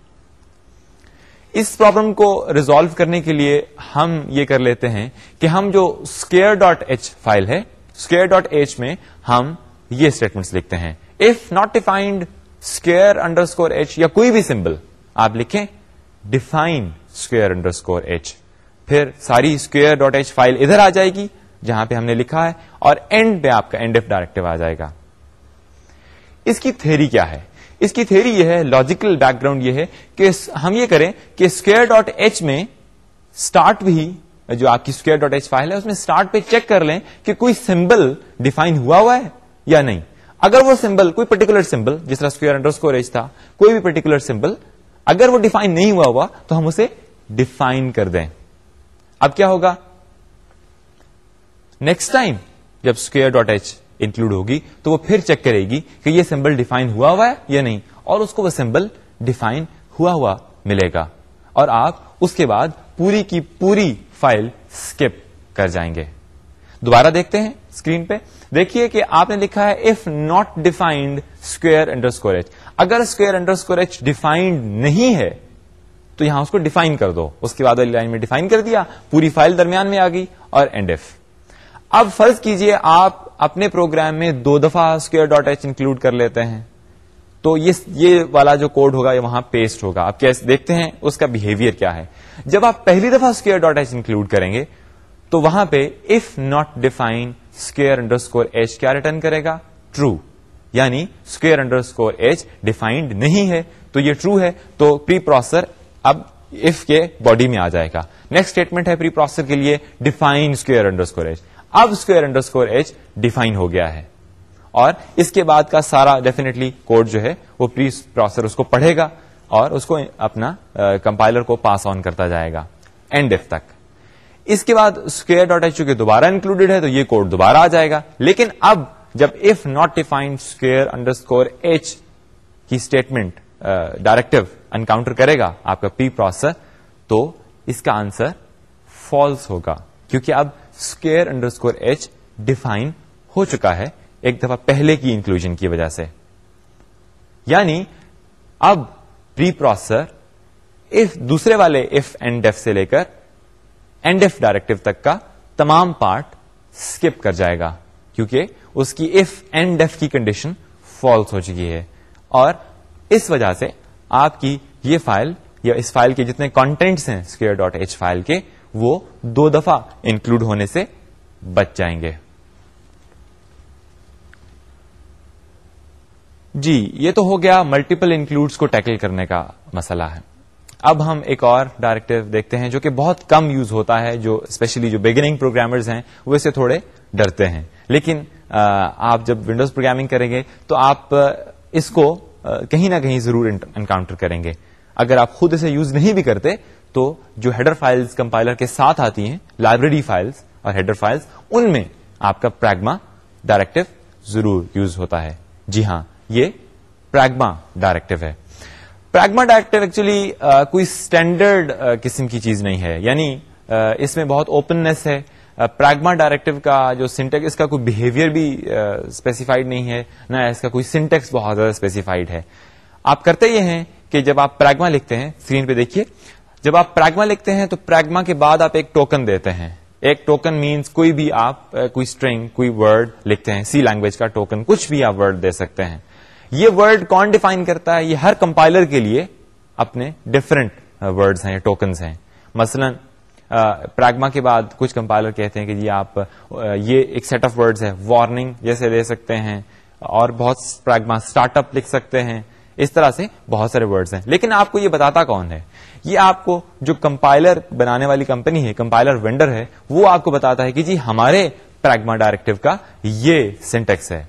اس پرابلم کو ریزالو کرنے کے لیے ہم یہ کر لیتے ہیں کہ ہم جو اسکیئر ڈاٹ ایچ فائل ہے اسکیئر ڈاٹ ایچ میں ہم یہ اسٹیٹمنٹس لکھتے ہیں۔ If not defined square underscore H یا کوئی بھی سمبل آپ لکھیں define square underscore H پھر ساری اسکوئر ڈاٹ ایچ فائل ادھر آ جائے گی جہاں پہ ہم نے لکھا ہے اور اینڈ پہ آپ کا اینڈ ایف ڈائریکٹو آ جائے گا۔ اس کی تھیری کیا ہے؟ اس کی تھیری یہ ہے لاجیکل بیک گراؤنڈ یہ ہے کہ ہم یہ کریں کہ اسکوئر ڈاٹ ایچ میں اسٹارٹ بھی جو آپ کی اسکوئر ڈاٹ ایچ فائل ہے، اس میں اسٹارٹ پہ چیک کر لیں کہ کوئی سمبل ڈیفائن ہوا ہوا ہے یا نہیں۔ اگر وہ سمبل کوئی پرٹیکولر سمبل جس طرح اسکوئر انڈر اسکور ایچ تھا، کوئی بھی پرٹیکولر سمبل اگر وہ ڈیفائن نہیں ہوا ہوا، تو ہم اسے ڈیفائن کر دیں۔ اب کیا ہوگا؟ نیکسٹ ٹائم جب اسکوئر ڈاٹ ایچ انکلوڈ ہوگی، تو وہ پھر چیک کرے گی کہ یہ سمبل ڈیفائن ہوا ہوا ہے یا نہیں۔ اور اس کو وہ سمبل ڈیفائن ہوا ہوا ملے گا۔ اور آپ اس کے بعد پوری کی پوری فائل اسکپ کر جائیں گے۔ دوبارہ دیکھتے ہیں اسکرین پہ۔ دیکھیے کہ آپ نے لکھا ہے if not defined square underscore H اگر square underscore H defined نہیں ہے، تو یہاں اس کو ڈیفائن کر دو۔ اس کے بعد والی لائن میں ڈیفائن کر دیا، پوری فائل درمیان میں آ گئی اور اینڈ ایف اب فرض کیجیے آپ اپنے پروگرام میں دو دفعہ اسکوئر ڈاٹ ایچ انکلوڈ کر لیتے ہیں۔ تو یہ والا جو کوڈ ہوگا، یہ وہاں پیسٹ ہوگا۔ آپ کیسے دیکھتے ہیں اس کا بہیویئر کیا ہے۔ جب آپ پہلی دفعہ اسکوئر ڈاٹ ایچ انکلوڈ کریں گے، تو وہاں پہ if not define square underscore H کیا ریٹرن کرے گا؟ ٹرو یعنی square underscore H defined نہیں ہے۔ تو یہ ٹرو ہے۔ تو پری پروسر اب اف کے باڈی میں آ جائے گا۔ نیکسٹ اسٹیٹمنٹ ہے پری پروسیسر کے لیے define square underscore H اب square underscore H define ہو گیا ہے۔ اور اس کے بعد کا سارا ڈیفینیٹلی کوڈ جو ہے وہ پری پروسیسر اس کو پڑھے گا اور اس کو اپنا کمپائلر کو پاس آن کرتا جائے گا۔ اینڈ ایف تک۔ اس کے بعد اسکوئر ڈاٹ ایچ چونکہ دوبارہ انکلوڈیڈ ہے تو یہ کوڈ دوبارہ آ جائے گا۔ لیکن اب جب if not defined square underscore H کی اسٹیٹمنٹ ڈائریکٹو انکاؤنٹر کرے گا آپ کا پی پروسیسر تو اس کا آنسر فالس ہوگا۔ کیونکہ اب square underscore H define ہو چکا ہے ایک دفعہ پہلے کی انکلوژن کی وجہ سے۔ یعنی اب پری پروسیسر اف دوسرے والے اف اینڈ ایف سے لے کر اینڈ ایف ڈائریکٹو تک کا تمام پارٹ اسکپ کر جائے گا، کیونکہ اس کی اف اینڈ ایف کی کنڈیشن فالس ہو چکی ہے۔ اور اس وجہ سے آپ کی یہ فائل یا اس فائل کے جتنے کانٹینٹس ہیں اسکوئر ڈاٹ ایچ فائل کے وہ دو دفعہ انکلوڈ ہونے سے بچ جائیں گے۔ جی یہ تو ہو گیا ملٹیپل انکلوڈس کو ٹیکل کرنے کا مسئلہ ہے۔ اب ہم ایک اور ڈائریکٹو دیکھتے ہیں جو کہ بہت کم یوز ہوتا ہے، جو اسپیشلی جو بگننگ پروگرامرز ہیں، وہ اسے تھوڑے ڈرتے ہیں۔ لیکن آپ جب ونڈوز پروگرامنگ کریں گے تو آپ اس کو کہیں نہ کہیں ضرور انکاؤنٹر کریں گے۔ اگر آپ خود اسے یوز نہیں بھی کرتے تو جو ہیڈر فائلز کمپائلر کے ساتھ آتی ہیں لائبریری فائلز اور ہیڈر فائلس ان میں آپ کا پریگما ڈائریکٹو ضرور یوز ہوتا ہے۔ جی ہاں یہ پریگما ڈائریکٹو ہے۔ پریگما ڈائریکٹو ایکچولی کوئی اسٹینڈرڈ قسم کی چیز نہیں ہے۔ یعنی اس میں بہت اوپننیس ہے۔ پریگما ڈائریکٹو کا جو سنٹیکس اس کا کوئی بہیویئر بھی اسپیسیفائڈ نہیں ہے۔ نہ اس کا کوئی سنٹیکس بہت زیادہ اسپیسیفائڈ ہے۔ آپ کرتے یہ ہیں کہ جب آپ پریگما لکھتے ہیں اسکرین پہ دیکھیے۔ جب آپ پریگما لکھتے ہیں تو پریگما کے بعد آپ ایک ٹوکن دیتے ہیں۔ ایک ٹوکن مینس کوئی بھی آپ، کوئی اسٹرنگ کوئی ورڈ لکھتے ہیں۔ سی لینگویج کا ٹوکن کچھ بھی آپ ورڈ دے سکتے ہیں۔ یہ ورڈ کون ڈیفائن کرتا ہے؟ یہ ہر کمپائلر کے لیے اپنے ڈفرنٹ ورڈز ہیں ٹوکنس ہیں۔ مثلا پراگما کے بعد کچھ کمپائلر کہتے ہیں کہ جی آپ یہ ایک سیٹ آف ورڈز ہے۔ وارننگ جیسے لے سکتے ہیں۔ اور بہت پراگما اسٹارٹ اپ لکھ سکتے ہیں۔ اس طرح سے بہت سارے ورڈز ہیں۔ لیکن آپ کو یہ بتاتا کون ہے؟ یہ آپ کو جو کمپائلر بنانے والی کمپنی ہے، کمپائلر وینڈر ہے، وہ آپ کو بتاتا ہے کہ جی ہمارے پراگما ڈائریکٹو کا یہ سینٹیکس ہے۔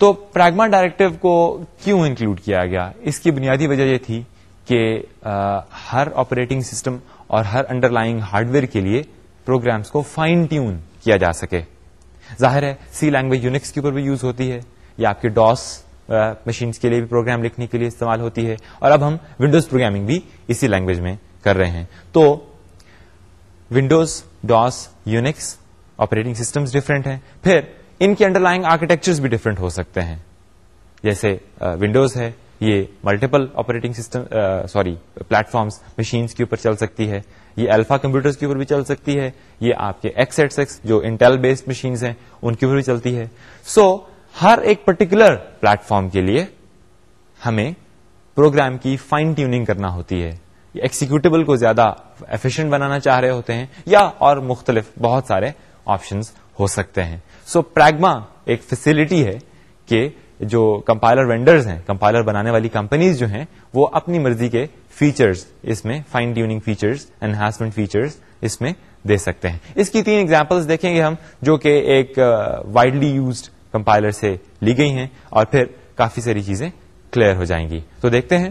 تو پراگما ڈائریکٹو کو کیوں انکلوڈ کیا گیا؟ اس کی بنیادی وجہ یہ تھی کہ ہر آپریٹنگ سسٹم اور ہر انڈر لائن ہارڈ ویئر کے لیے پروگرامس کو فائن ٹیون کیا جا سکے۔ ظاہر ہے، سی لینگویج یونکس کے اوپر بھی یوز ہوتی ہے، یا آپ کے ڈاس مشینس کے لیے بھی پروگرام لکھنے کے لیے استعمال ہوتی ہے۔ اور اب ہم ونڈوز پروگرامنگ بھی اسی لینگویج میں کر رہے ہیں۔ تو Windows DOS Unix operating systems different ہیں۔ پھر ان کے انڈر لائن آرکیٹیکچر بھی ڈفرینٹ ہو سکتے ہیں۔ جیسے ونڈوز ہے یہ multiple operating system sorry platforms machines کے اوپر چل سکتی ہے۔ یہ الفا کمپیوٹر کے اوپر بھی چل سکتی ہے۔ یہ آپ کے ایکس ایٹ جو انٹیل بیسڈ مشینز ہیں ان کے اوپر بھی چلتی ہے۔ سو so, ہر ایک پرٹیکولر پلیٹ فارم کے لیے ہمیں پروگرام کی فائن ٹیوننگ کرنا ہوتی ہے۔ ایکسیکیوٹیبل کو زیادہ ایفیشنٹ بنانا چاہ رہے ہوتے ہیں یا اور مختلف بہت سارے آپشنس ہو سکتے ہیں۔ سو so, پریگما ایک فیسلٹی ہے کہ جو کمپائلر وینڈرز ہیں کمپائلر بنانے والی کمپنیز جو ہیں وہ اپنی مرضی کے فیچرز اس میں fine tuning features enhancement features اس میں دے سکتے ہیں۔ اس کی تین ایگزامپلس دیکھیں گے ہم جو کہ ایک uh, وائڈلی یوزڈ کمپائلر سے لی گئی ہیں اور پھر کافی ساری چیزیں کلیئر ہو جائیں گی۔ تو دیکھتے ہیں۔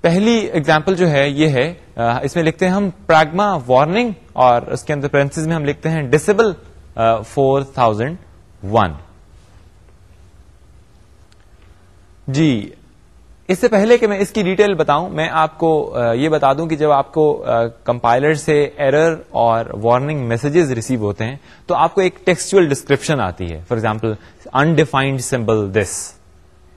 پہلی ایگزامپل جو ہے یہ ہے اس میں لکھتے ہیں ہم پراگما وارننگ اور اس کے اندر میں ہم لکھتے ہیں ڈسبل فور تھاؤزینڈ ون جی اس سے پہلے کہ میں اس کی ڈیٹیل بتاؤں، میں آپ کو یہ بتا دوں کہ جب آپ کو کمپائلر سے ایرر اور وارننگ میسجز ریسیو ہوتے ہیں، تو آپ کو ایک ٹیکسچل ڈسکرپشن آتی ہے۔ For example, undefined symbol this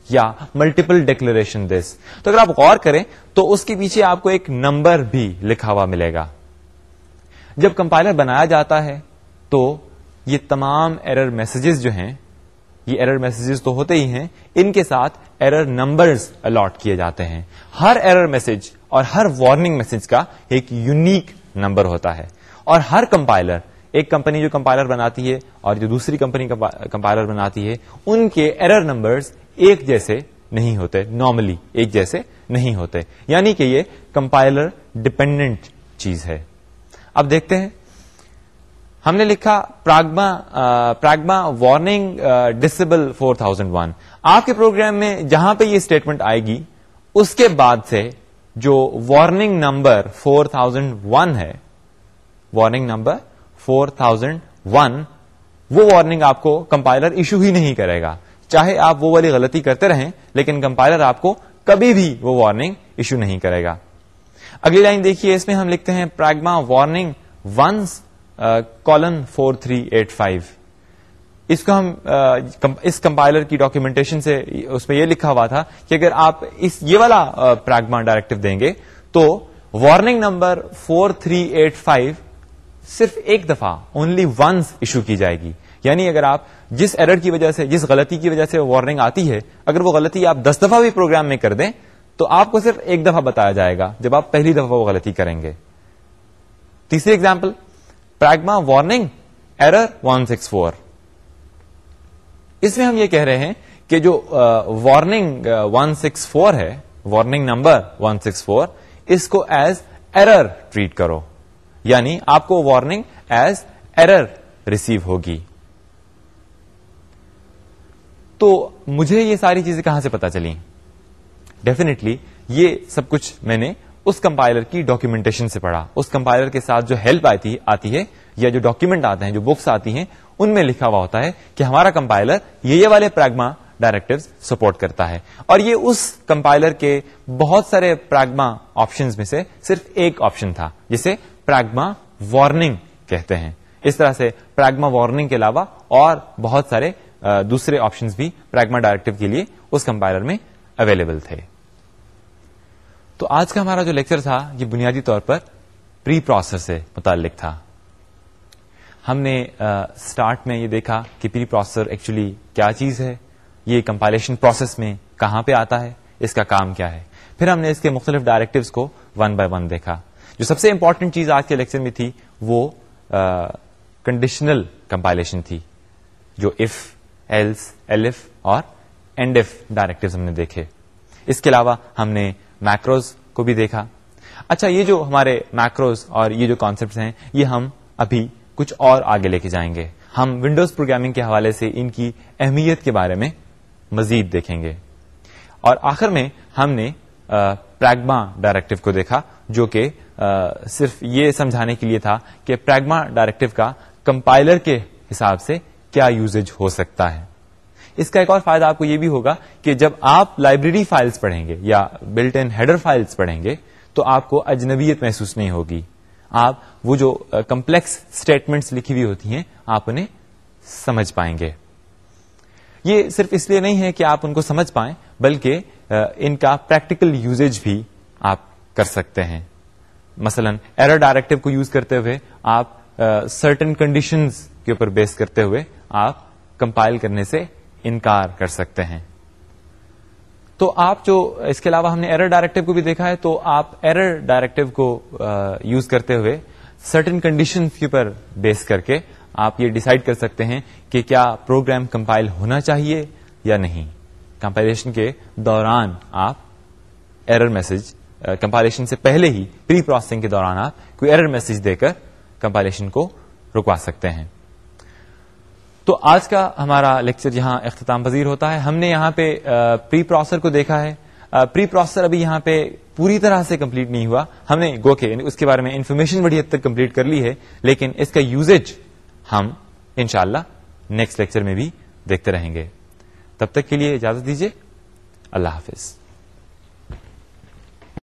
یا ملٹیپل ڈیکلریشن دس۔ تو اگر آپ غور کریں، تو اس کے پیچھے آپ کو ایک نمبر بھی لکھا ہوا ملے گا۔ جب کمپائلر بنایا جاتا ہے، تو یہ تمام ایرر میسجز جو ہیں یہ ایرر میسجز تو ہوتے ہی ہیں، ان کے ساتھ ایرر نمبرز الاٹ کیے جاتے ہیں۔ ہر ایرر میسج اور ہر وارننگ میسج کا ایک یونیک نمبر ہوتا ہے۔ اور ہر کمپائلر ایک کمپنی جو کمپائلر بناتی ہے اور جو دوسری کمپنی کمپائلر بناتی ہے، ان کے ایرر نمبرز ایک جیسے نہیں ہوتے نارملی ایک جیسے نہیں ہوتے۔ یعنی کہ یہ کمپائلر ڈپینڈنٹ چیز ہے۔ اب دیکھتے ہیں ہم نے لکھا pragma pragma warning disable four thousand one. آپ کے پروگرام میں جہاں پہ یہ اسٹیٹمنٹ آئے گی، اس کے بعد سے جو warning number four thousand one ہے، warning number four thousand one, وہ وارننگ آپ کو کمپائلر ایشو ہی نہیں کرے گا۔ چاہے آپ وہ والی غلطی کرتے رہیں، لیکن کمپائلر آپ کو کبھی بھی وہ وارننگ ایشو نہیں کرے گا۔ اگلی لائن دیکھیے، اس میں ہم لکھتے ہیں pragma warning once colon four three eight five. اس کو ہم اس کمپائلر کی ڈاکیومنٹیشن سے اس میں یہ لکھا ہوا تھا کہ اگر آپ اس، یہ والا پراگما ڈائریکٹو دیں گے تو warning number four three eight five صرف ایک دفعہ اونلی ونس ایشو کی جائے گی۔ یعنی اگر آپ جس ایرر کی وجہ سے، جس غلطی کی وجہ سے وارننگ آتی ہے، اگر وہ غلطی آپ دس دفعہ بھی پروگرام میں کر دیں، تو آپ کو صرف ایک دفعہ بتایا جائے گا جب آپ پہلی دفعہ وہ غلطی کریں گے۔ تیسری example pragma warning error one six four اس میں ہم یہ کہہ رہے ہیں کہ جو وارننگ ون سکس فور ہے warning number one six four اس کو ایز ایرر ٹریٹ کرو. یعنی آپ کو وارننگ ایز ایرر ریسیو ہوگی. تو مجھے یہ ساری چیزیں کہاں سے پتا چلی ڈیفینیٹلی یہ سب کچھ میں نے اس کمپائلر کی ڈاکیومنٹیشن سے پڑھا۔ اس کمپائلر کے ساتھ جو ہیلپ آتی آتی ہے یا جو ڈاکیومنٹ آتے ہیں، جو بکس آتی ہیں، ان میں لکھا ہوا ہوتا ہے کہ ہمارا کمپائلر یہ یہ والے پراگما ڈائریکٹو سپورٹ کرتا ہے۔ اور یہ اس کمپائلر کے بہت سارے پراگما آپشن میں سے صرف ایک آپشن تھا، جسے پراگما وارننگ کہتے ہیں۔ اس طرح سے پراگما وارننگ کے علاوہ اور بہت سارے دوسرے آپشن بھی پراگما ڈائریکٹو کے لیے اس کمپائلر میں اویلیبل تھے۔ تو آج کا ہمارا جو لیکچر تھا، یہ بنیادی طور پر پری پروسیس سے متعلق تھا۔ ہم نے اسٹارٹ میں یہ دیکھا کہ پری پروسیسر ایکچولی کیا چیز ہے، یہ کمپائلیشن پروسیس میں کہاں پہ آتا ہے، اس کا کام کیا ہے۔ پھر ہم نے اس کے مختلف ڈائریکٹوس کو ون بائی ون دیکھا۔ جو سب سے امپورٹنٹ چیز آج کے لیکچر میں تھی، وہ کنڈیشنل کمپائلیشن تھی۔ جو اف ایلس ایلف اور اینڈ ایف ڈائریکٹو ہم نے دیکھے۔ اس کے علاوہ ہم نے میکروز کو بھی دیکھا۔ اچھا یہ جو ہمارے میکروز اور یہ جو کانسیپٹ ہیں، یہ ہم ابھی کچھ اور آگے لے کے جائیں گے۔ ہم ونڈوز پروگرامنگ کے حوالے سے ان کی اہمیت کے بارے میں مزید دیکھیں گے۔ اور آخر میں ہم نے پریگما ڈائریکٹو کو دیکھا، جو کہ صرف یہ سمجھانے کے لیے تھا کہ پریگما ڈائریکٹو کا کمپائلر کے حساب سے کیا یوزیج ہو سکتا ہے۔ اس کا ایک اور فائدہ آپ کو یہ بھی ہوگا کہ جب آپ لائبریری فائلز پڑھیں گے یا بلٹ ان ہیڈر فائلز پڑھیں گے، تو آپ کو اجنبیت محسوس نہیں ہوگی۔ آپ وہ جو کمپلیکس اسٹیٹمنٹس لکھی ہوئی ہوتی ہیں، آپ انہیں سمجھ پائیں گے۔ یہ صرف اس لیے نہیں ہے کہ آپ ان کو سمجھ پائیں، بلکہ ان کا پریکٹیکل یوزیج بھی آپ کر سکتے ہیں۔ مثلا ایرر ڈائریکٹو کو یوز کرتے ہوئے آپ سرٹن کنڈیشنز کے اوپر بیس کرتے ہوئے آپ کمپائل کرنے سے انکار کر سکتے ہیں۔ تو آپ جو اس کے علاوہ ہم نے ایرر ڈائریکٹو کو بھی دیکھا ہے، تو آپ ایرر ڈائریکٹو کو یوز کرتے ہوئے سرٹن کنڈیشن کے اوپر بیس کر کے آپ یہ ڈسائڈ کر سکتے ہیں کہ کیا پروگرام کمپائل ہونا چاہیے یا نہیں۔ کمپائلیشن کے دوران آپ ایرر میسج کمپائلیشن سے پہلے ہی پری پروسیسنگ کے دوران آپ کوئی ایرر میسج دے کر کمپائلیشن کو رکوا سکتے ہیں۔ تو آج کا ہمارا لیکچر یہاں اختتام پذیر ہوتا ہے، ہم نے یہاں پہ پری پروسر کو دیکھا ہے۔ پری پروسیسر ابھی یہاں پہ پوری طرح سے کمپلیٹ نہیں ہوا۔ ہم نے گو کے، اس کے بارے میں انفارمیشن بڑی حد تک کمپلیٹ کر لی ہے۔ لیکن اس کا یوزیج ہم انشاءاللہ نیکسٹ لیکچر میں بھی دیکھتے رہیں گے۔ تب تک کے لیے اجازت دیجیے اللہ حافظ۔